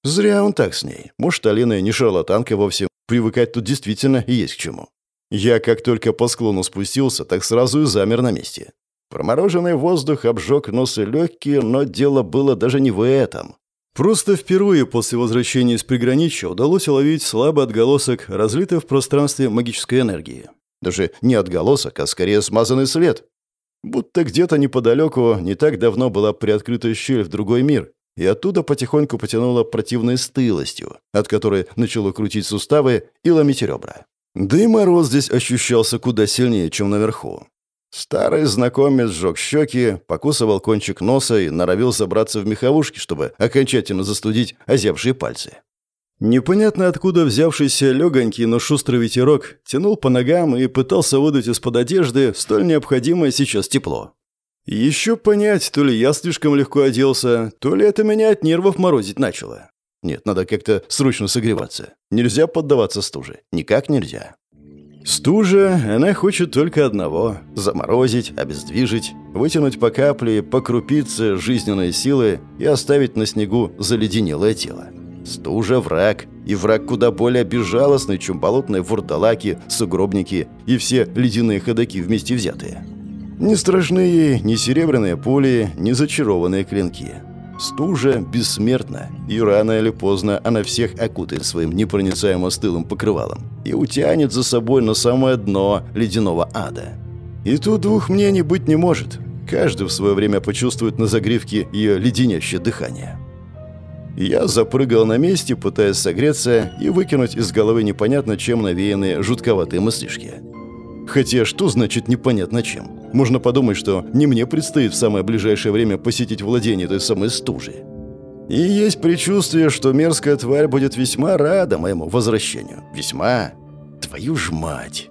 Зря он так с ней. Может, Алина не шарлатанка вовсе. Привыкать тут действительно есть к чему. Я как только по склону спустился, так сразу и замер на месте. Промороженный воздух обжег нос и легкие, но дело было даже не в этом. Просто впервые после возвращения из приграничья удалось уловить слабый отголосок, разлитой в пространстве магической энергии. Даже не отголосок, а скорее смазанный след. Будто где-то неподалеку не так давно была приоткрыта щель в другой мир, и оттуда потихоньку потянуло противной стылостью, от которой начало крутить суставы и ломить ребра. Да и мороз здесь ощущался куда сильнее, чем наверху. Старый знакомец сжег щеки, покусывал кончик носа и норовил забраться в меховушки, чтобы окончательно застудить озябшие пальцы. Непонятно откуда взявшийся легонький, но шустрый ветерок тянул по ногам и пытался выдать из-под одежды столь необходимое сейчас тепло. Еще понять, то ли я слишком легко оделся, то ли это меня от нервов морозить начало. Нет, надо как-то срочно согреваться. Нельзя поддаваться стуже. Никак нельзя. Стужа, она хочет только одного – заморозить, обездвижить, вытянуть по капле, по жизненной силы и оставить на снегу заледенелое тело. Стужа – враг, и враг куда более безжалостный, чем болотные вурдалаки, сугробники и все ледяные ходаки вместе взятые. Не страшны ей ни серебряные пули, ни зачарованные клинки. Стужа бессмертна, и рано или поздно она всех окутает своим непроницаемо стылым покрывалом и утянет за собой на самое дно ледяного ада. И тут двух мнений быть не может. Каждый в свое время почувствует на загривке ее леденящее дыхание. Я запрыгал на месте, пытаясь согреться и выкинуть из головы непонятно чем навеянные жутковатые мыслишки. Хотя что значит непонятно чем? Можно подумать, что не мне предстоит в самое ближайшее время посетить владение той самой стужи. И есть предчувствие, что мерзкая тварь будет весьма рада моему возвращению. Весьма. Твою ж мать.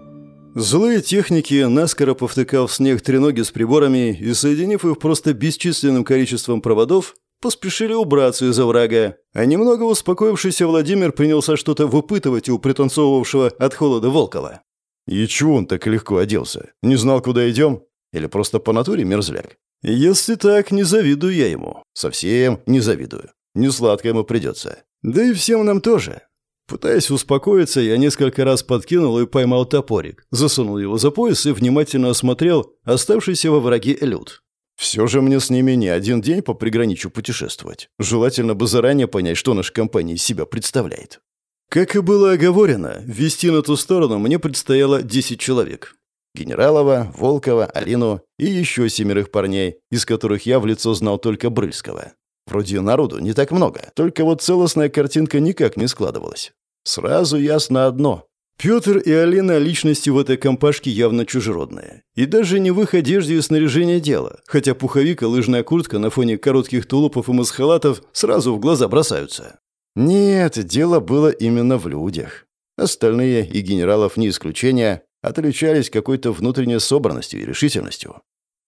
Злые техники, наскоро повтыкав в снег треноги с приборами и соединив их просто бесчисленным количеством проводов, поспешили убраться из оврага, а немного успокоившийся Владимир принялся что-то выпытывать у пританцовывавшего от холода Волкова. «И чего он так легко оделся? Не знал, куда идем? Или просто по натуре мерзляк?» «Если так, не завидую я ему. Совсем не завидую. Не сладко ему придется. Да и всем нам тоже. Пытаясь успокоиться, я несколько раз подкинул и поймал топорик, засунул его за пояс и внимательно осмотрел оставшийся во враге люд. Все же мне с ними не один день по приграничью путешествовать. Желательно бы заранее понять, что наша компания из себя представляет. Как и было оговорено, вести на ту сторону мне предстояло 10 человек. Генералова, Волкова, Алину и еще семерых парней, из которых я в лицо знал только Брыльского. Вроде народу не так много, только вот целостная картинка никак не складывалась. Сразу ясно одно. Петр и Алина личности в этой компашке явно чужеродные. И даже не в их одежде и снаряжении дела, хотя пуховик и лыжная куртка на фоне коротких тулупов и масхалатов сразу в глаза бросаются. Нет, дело было именно в людях. Остальные, и генералов не исключение, отличались какой-то внутренней собранностью и решительностью.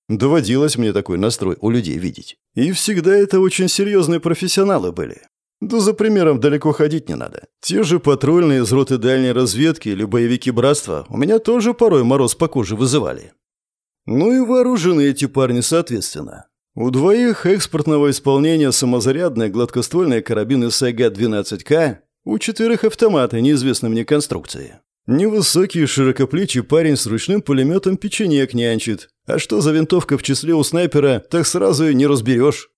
Доводилось мне такой настрой у людей видеть. И всегда это очень серьезные профессионалы были. Да за примером далеко ходить не надо. Те же патрульные из роты дальней разведки или боевики братства у меня тоже порой мороз по коже вызывали. Ну и вооружены эти парни соответственно. У двоих экспортного исполнения самозарядные гладкоствольные карабины Сайга-12К, у четверых автоматы неизвестной мне конструкции. Невысокий широкоплечий парень с ручным пулеметом печенек нянчит. А что за винтовка в числе у снайпера, так сразу и не разберешь.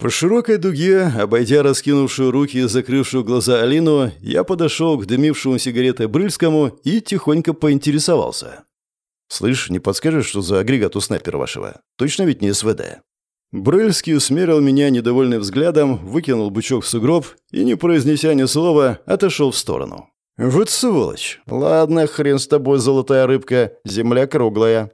По широкой дуге, обойдя раскинувшую руки и закрывшую глаза Алину, я подошел к дымившему сигаретой Брыльскому и тихонько поинтересовался. «Слышь, не подскажешь, что за агрегат у снайпера вашего? Точно ведь не СВД?» Брыльский усмерил меня недовольным взглядом, выкинул бычок в сугроб и, не произнеся ни слова, отошел в сторону. «Вот сволочь! Ладно, хрен с тобой, золотая рыбка, земля круглая».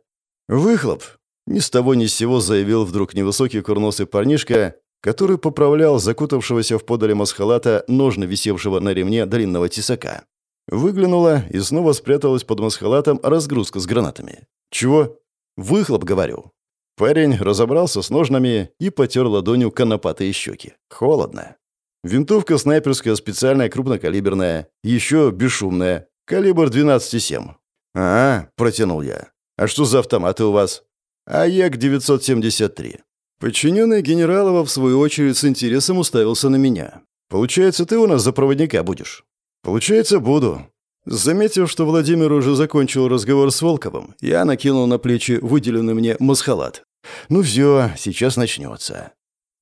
«Выхлоп!» — ни с того ни с сего заявил вдруг невысокий курносый парнишка, который поправлял закутавшегося в подоле масхалата ножны висевшего на ремне длинного тесака. Выглянула и снова спряталась под масхалатом разгрузка с гранатами. «Чего?» «Выхлоп, говорю». Парень разобрался с ножнами и потер ладонью конопатые щеки. Холодно. Винтовка снайперская специальная крупнокалиберная, еще бесшумная, калибр 12,7. «А, — протянул я. А что за автоматы у вас?» «АЕК-973». Подчиненный генералова, в свою очередь, с интересом уставился на меня. «Получается, ты у нас за проводника будешь?» «Получается, буду». Заметив, что Владимир уже закончил разговор с Волковым, я накинул на плечи выделенный мне масхалат. «Ну все, сейчас начнется».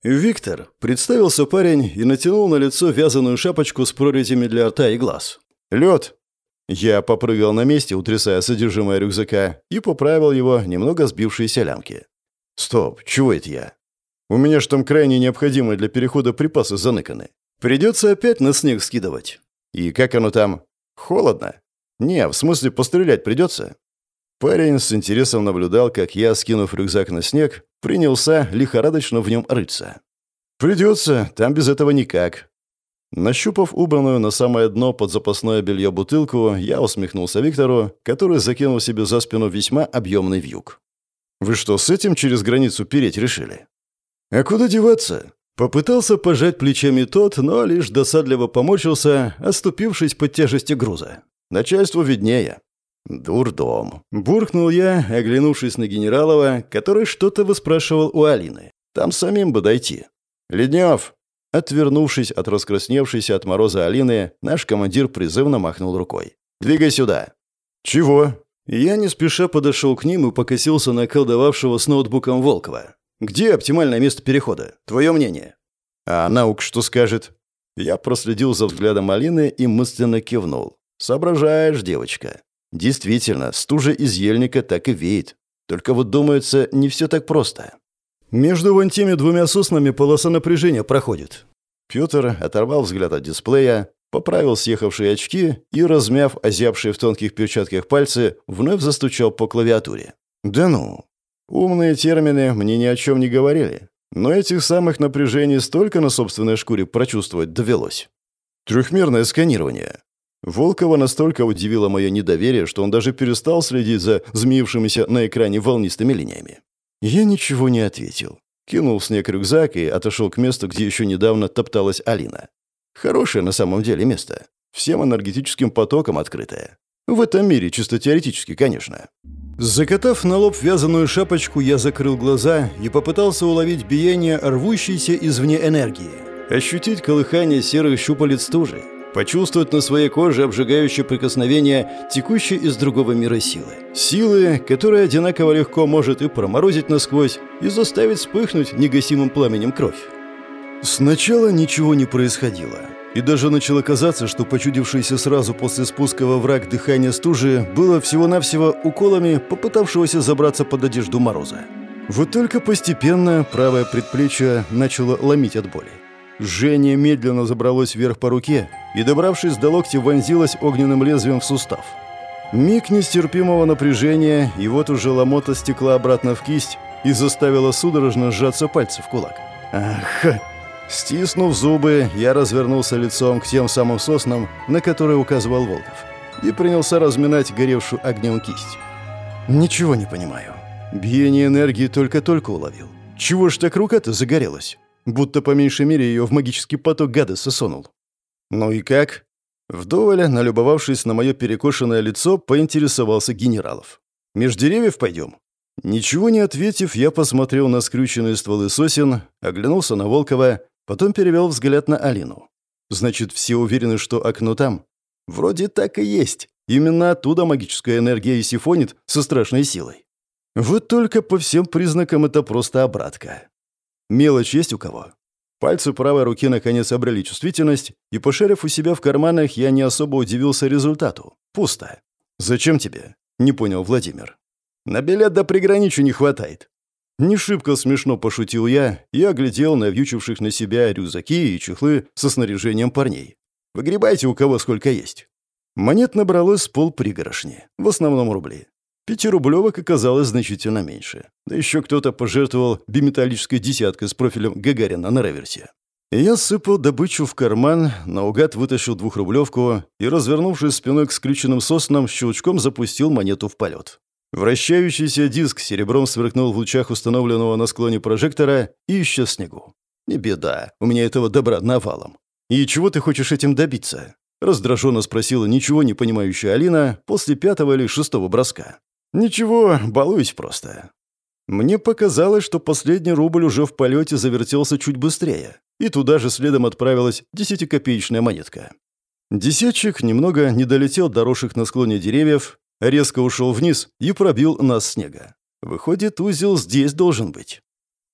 «Виктор», — представился парень и натянул на лицо вязаную шапочку с прорезями для рта и глаз. «Лед». Я попрыгал на месте, утрясая содержимое рюкзака, и поправил его немного сбившиеся лямки. Стоп, чего это я? У меня ж там крайне необходимые для перехода припасы заныканы. Придется опять на снег скидывать. И как оно там? Холодно? Не, в смысле пострелять придется? Парень с интересом наблюдал, как я, скинув рюкзак на снег, принялся лихорадочно в нем рыться. «Придется, там без этого никак». Нащупав убранную на самое дно под запасное белье бутылку, я усмехнулся Виктору, который закинул себе за спину весьма объемный вьюг. Вы что, с этим через границу переть решили? А куда деваться? Попытался пожать плечами тот, но лишь досадливо поморщился, оступившись под тяжестью груза. Начальству виднее. «Дурдом», — буркнул я, оглянувшись на Генералова, который что-то выспрашивал у Алины. «Там самим бы дойти». «Леднев!» Отвернувшись от раскрасневшейся от мороза Алины, наш командир призывно махнул рукой. «Двигай сюда». «Чего?» Я не спеша подошел к ним и покосился на колдовавшего с ноутбуком Волкова. «Где оптимальное место перехода? Твое мнение?» «А наук что скажет?» Я проследил за взглядом Алины и мысленно кивнул. «Соображаешь, девочка. Действительно, стужа из ельника так и веет. Только вот, думается, не все так просто. Между вон теми двумя соснами полоса напряжения проходит. Пётр оторвал взгляд от дисплея, поправил съехавшие очки и, размяв озябшие в тонких перчатках пальцы, вновь застучал по клавиатуре. «Да ну! Умные термины мне ни о чем не говорили, но этих самых напряжений столько на собственной шкуре прочувствовать довелось. Трехмерное сканирование. Волкова настолько удивило мое недоверие, что он даже перестал следить за змеившимися на экране волнистыми линиями. Я ничего не ответил. Кинул в снег рюкзак и отошел к месту, где еще недавно топталась Алина. Хорошее на самом деле место. Всем энергетическим потоком открытое. В этом мире, чисто теоретически, конечно. Закатав на лоб вязаную шапочку, я закрыл глаза и попытался уловить биение рвущейся извне энергии. Ощутить колыхание серых щупалец стужи. Почувствовать на своей коже обжигающее прикосновение текущей из другого мира силы. Силы, которая одинаково легко может и проморозить насквозь, и заставить вспыхнуть негасимым пламенем кровь. Сначала ничего не происходило. И даже начало казаться, что почудившееся сразу после спуска во враг дыхание стужи было всего-навсего уколами попытавшегося забраться под одежду Мороза. Вот только постепенно правое предплечье начало ломить от боли. Жжение медленно забралось вверх по руке и, добравшись до локтя, вонзилось огненным лезвием в сустав. Миг нестерпимого напряжения, и вот уже ломота стекла обратно в кисть и заставила судорожно сжаться пальцы в кулак. «Ах!» Стиснув зубы, я развернулся лицом к тем самым соснам, на которые указывал Волков, и принялся разминать горевшую огнем кисть. «Ничего не понимаю. Биение энергии только-только уловил. Чего ж так рука-то загорелась? Будто по меньшей мере ее в магический поток гада сосунул. Ну и как?» Вдоволь, налюбовавшись на мое перекошенное лицо, поинтересовался генералов. «Меж деревьев пойдем?» Ничего не ответив, я посмотрел на скрюченные стволы сосен, оглянулся на Волкова Потом перевел взгляд на Алину. «Значит, все уверены, что окно там?» «Вроде так и есть. Именно оттуда магическая энергия и сифонит со страшной силой. Вот только по всем признакам это просто обратка. Мелочь есть у кого?» Пальцы правой руки наконец обрели чувствительность, и, пошарив у себя в карманах, я не особо удивился результату. Пусто. «Зачем тебе?» — не понял Владимир. «На билет до приграничу не хватает. Не шибко смешно пошутил я и оглядел навьючивших на себя рюкзаки и чехлы со снаряжением парней. «Выгребайте у кого сколько есть». Монет набралось полпригорошни, в основном рубли. Пятирублевок оказалось значительно меньше. Да еще кто-то пожертвовал биметаллической десяткой с профилем Гагарина на реверсе. Я сыпал добычу в карман, наугад вытащил двухрублевку и, развернувшись спиной к скрюченным соснам, щелчком запустил монету в полет. Вращающийся диск серебром сверкнул в лучах установленного на склоне прожектора и исчез снегу. «Не беда, у меня этого добра навалом». «И чего ты хочешь этим добиться?» Раздраженно спросила ничего не понимающая Алина после пятого или шестого броска. «Ничего, балуюсь просто». Мне показалось, что последний рубль уже в полете завертелся чуть быстрее, и туда же следом отправилась десятикопеечная монетка. Десятчик немного не долетел до росших на склоне деревьев резко ушел вниз и пробил нас снега. Выходит, узел здесь должен быть.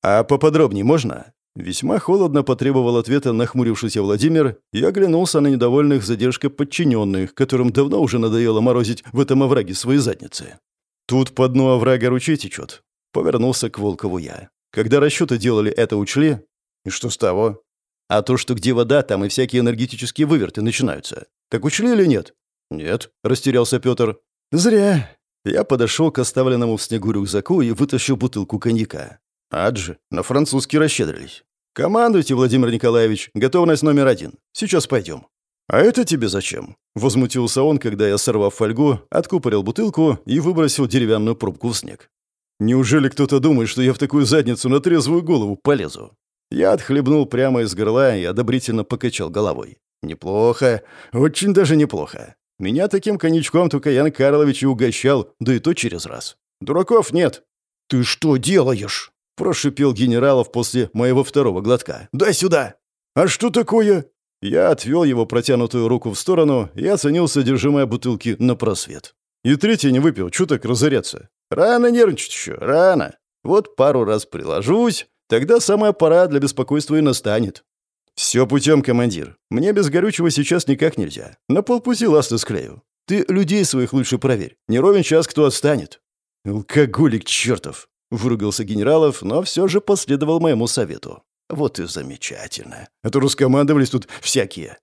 А поподробнее можно? Весьма холодно потребовал ответа нахмурившийся Владимир и оглянулся на недовольных задержкой подчиненных, которым давно уже надоело морозить в этом овраге свои задницы. Тут по дну оврага ручей течет. Повернулся к Волкову я. Когда расчеты делали, это учли? И что с того? А то, что где вода, там и всякие энергетические выверты начинаются. Так учли или нет? Нет, растерялся Петр. «Зря». Я подошел к оставленному в снегу рюкзаку и вытащил бутылку коньяка. Аджи, на французский расщедрились. «Командуйте, Владимир Николаевич, готовность номер один. Сейчас пойдем». «А это тебе зачем?» Возмутился он, когда я, сорвав фольгу, откупорил бутылку и выбросил деревянную пробку в снег. «Неужели кто-то думает, что я в такую задницу на трезвую голову полезу?» Я отхлебнул прямо из горла и одобрительно покачал головой. «Неплохо. Очень даже неплохо. Меня таким коньячком только Ян Карлович и угощал, да и то через раз. Дураков нет. «Ты что делаешь?» – прошипел генералов после моего второго глотка. «Дай сюда!» «А что такое?» Я отвел его протянутую руку в сторону и оценил содержимое бутылки на просвет. И третий не выпил, чуток разоряться. Рано нервничать еще, рано. Вот пару раз приложусь, тогда самая пора для беспокойства и настанет. «Все путем, командир. Мне без горючего сейчас никак нельзя. На полпути ласты склею. Ты людей своих лучше проверь. Не ровен час кто отстанет». «Алкоголик чертов!» — выругался генералов, но все же последовал моему совету. «Вот и замечательно. А то раскомандовались тут всякие».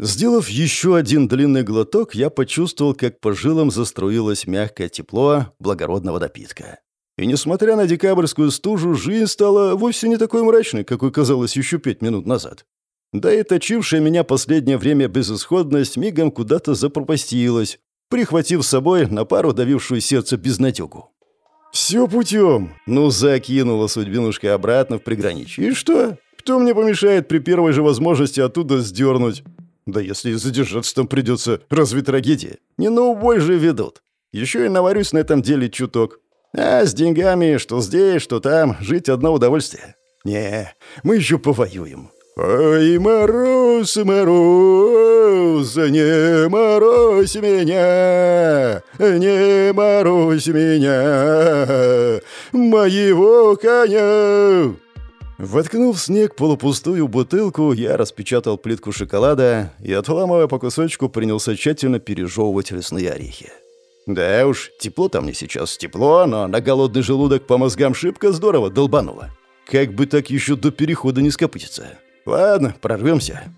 Сделав еще один длинный глоток, я почувствовал, как по жилам заструилось мягкое тепло благородного напитка. И несмотря на декабрьскую стужу, жизнь стала вовсе не такой мрачной, какой казалось еще пять минут назад. Да и точившая меня последнее время безысходность мигом куда-то запропастилась, прихватив с собой на пару давившую сердце безнадегу. «Все путем!» Ну, закинула судьбинушка обратно в приграничье. «И что? Кто мне помешает при первой же возможности оттуда сдернуть? Да если задержаться там придется, разве трагедия? Не на убой же ведут. Еще и наварюсь на этом деле чуток. А с деньгами, что здесь, что там, жить одно удовольствие. Не, мы еще повоюем. «Ой, мороз, мороз, не морозь меня, не морозь меня, моего коня!» Воткнув в снег полупустую бутылку, я распечатал плитку шоколада и, отламывая по кусочку, принялся тщательно пережевывать лесные орехи. Да уж, тепло там не сейчас тепло, но на голодный желудок по мозгам шибко здорово долбануло. Как бы так еще до перехода не скопытиться. Ладно, прорвемся.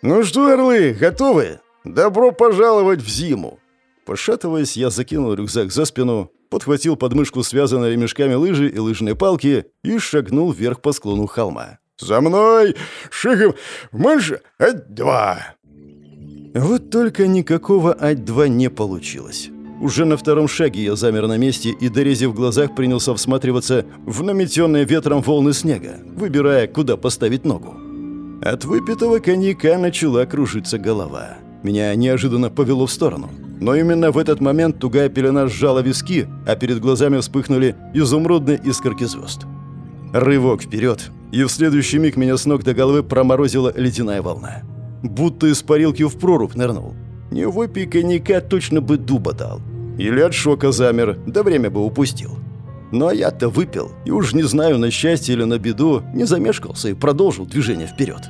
Ну что, орлы, готовы? Добро пожаловать в зиму. Пошатываясь, я закинул рюкзак за спину, подхватил подмышку связанные ремешками лыжи и лыжные палки и шагнул вверх по склону холма. «За мной! Шагом! Марш! Ать-два!» Вот только никакого Ать-два не получилось. Уже на втором шаге я замер на месте и, дорезив в глазах, принялся всматриваться в наметенные ветром волны снега, выбирая, куда поставить ногу. От выпитого коньяка начала кружиться голова. Меня неожиданно повело в сторону. Но именно в этот момент тугая пелена сжала виски, а перед глазами вспыхнули изумрудные искорки звезд. Рывок вперед, и в следующий миг меня с ног до головы проморозила ледяная волна. Будто из парилки в прорубь нырнул. Не выпей коньяка, точно бы дуба дал. Или от шока замер, да время бы упустил. Но я-то выпил, и уж не знаю, на счастье или на беду, не замешкался и продолжил движение вперед.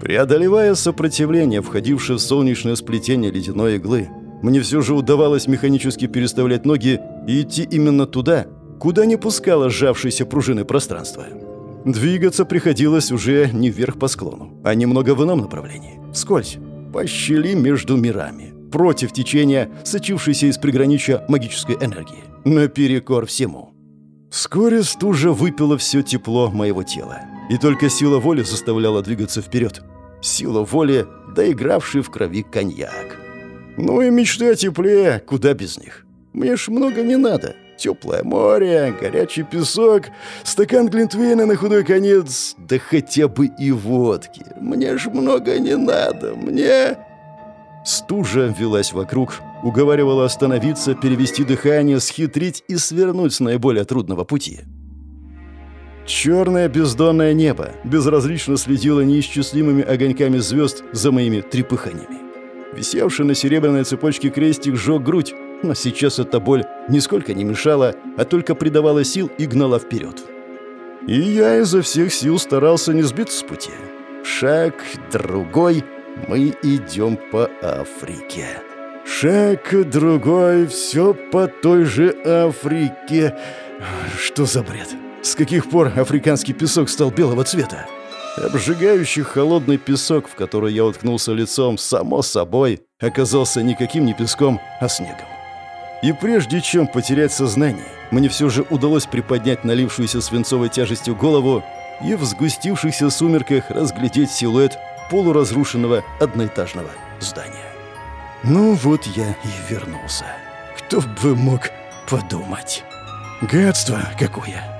Преодолевая сопротивление, входившее в солнечное сплетение ледяной иглы, мне все же удавалось механически переставлять ноги и идти именно туда, куда не пускало сжавшейся пружины пространства. Двигаться приходилось уже не вверх по склону, а немного в ином направлении, вскользь, по щели между мирами, против течения, сочившейся из приграничья магической энергии, наперекор всему. Вскоре стужа выпила все тепло моего тела, и только сила воли заставляла двигаться вперед. Сила воли, доигравший в крови коньяк. Ну и мечты о тепле, куда без них. Мне ж много не надо. Теплое море, горячий песок, стакан глинтвейна на худой конец, да хотя бы и водки. Мне ж много не надо, мне... Стужа велась вокруг, уговаривала остановиться, перевести дыхание, схитрить и свернуть с наиболее трудного пути. Черное бездонное небо безразлично следило неисчислимыми огоньками звезд за моими трепыханиями. Висевший на серебряной цепочке крестик сжег грудь, но сейчас эта боль нисколько не мешала, а только придавала сил и гнала вперед. И я изо всех сил старался не сбиться с пути. Шаг, другой, мы идем по Африке. Шаг, другой, все по той же Африке. Что за бред? С каких пор африканский песок стал белого цвета? Обжигающий холодный песок, в который я уткнулся лицом, само собой, оказался никаким не песком, а снегом. И прежде чем потерять сознание, мне все же удалось приподнять налившуюся свинцовой тяжестью голову и в сгустившихся сумерках разглядеть силуэт полуразрушенного одноэтажного здания. Ну вот я и вернулся. Кто бы мог подумать. Гадство какое!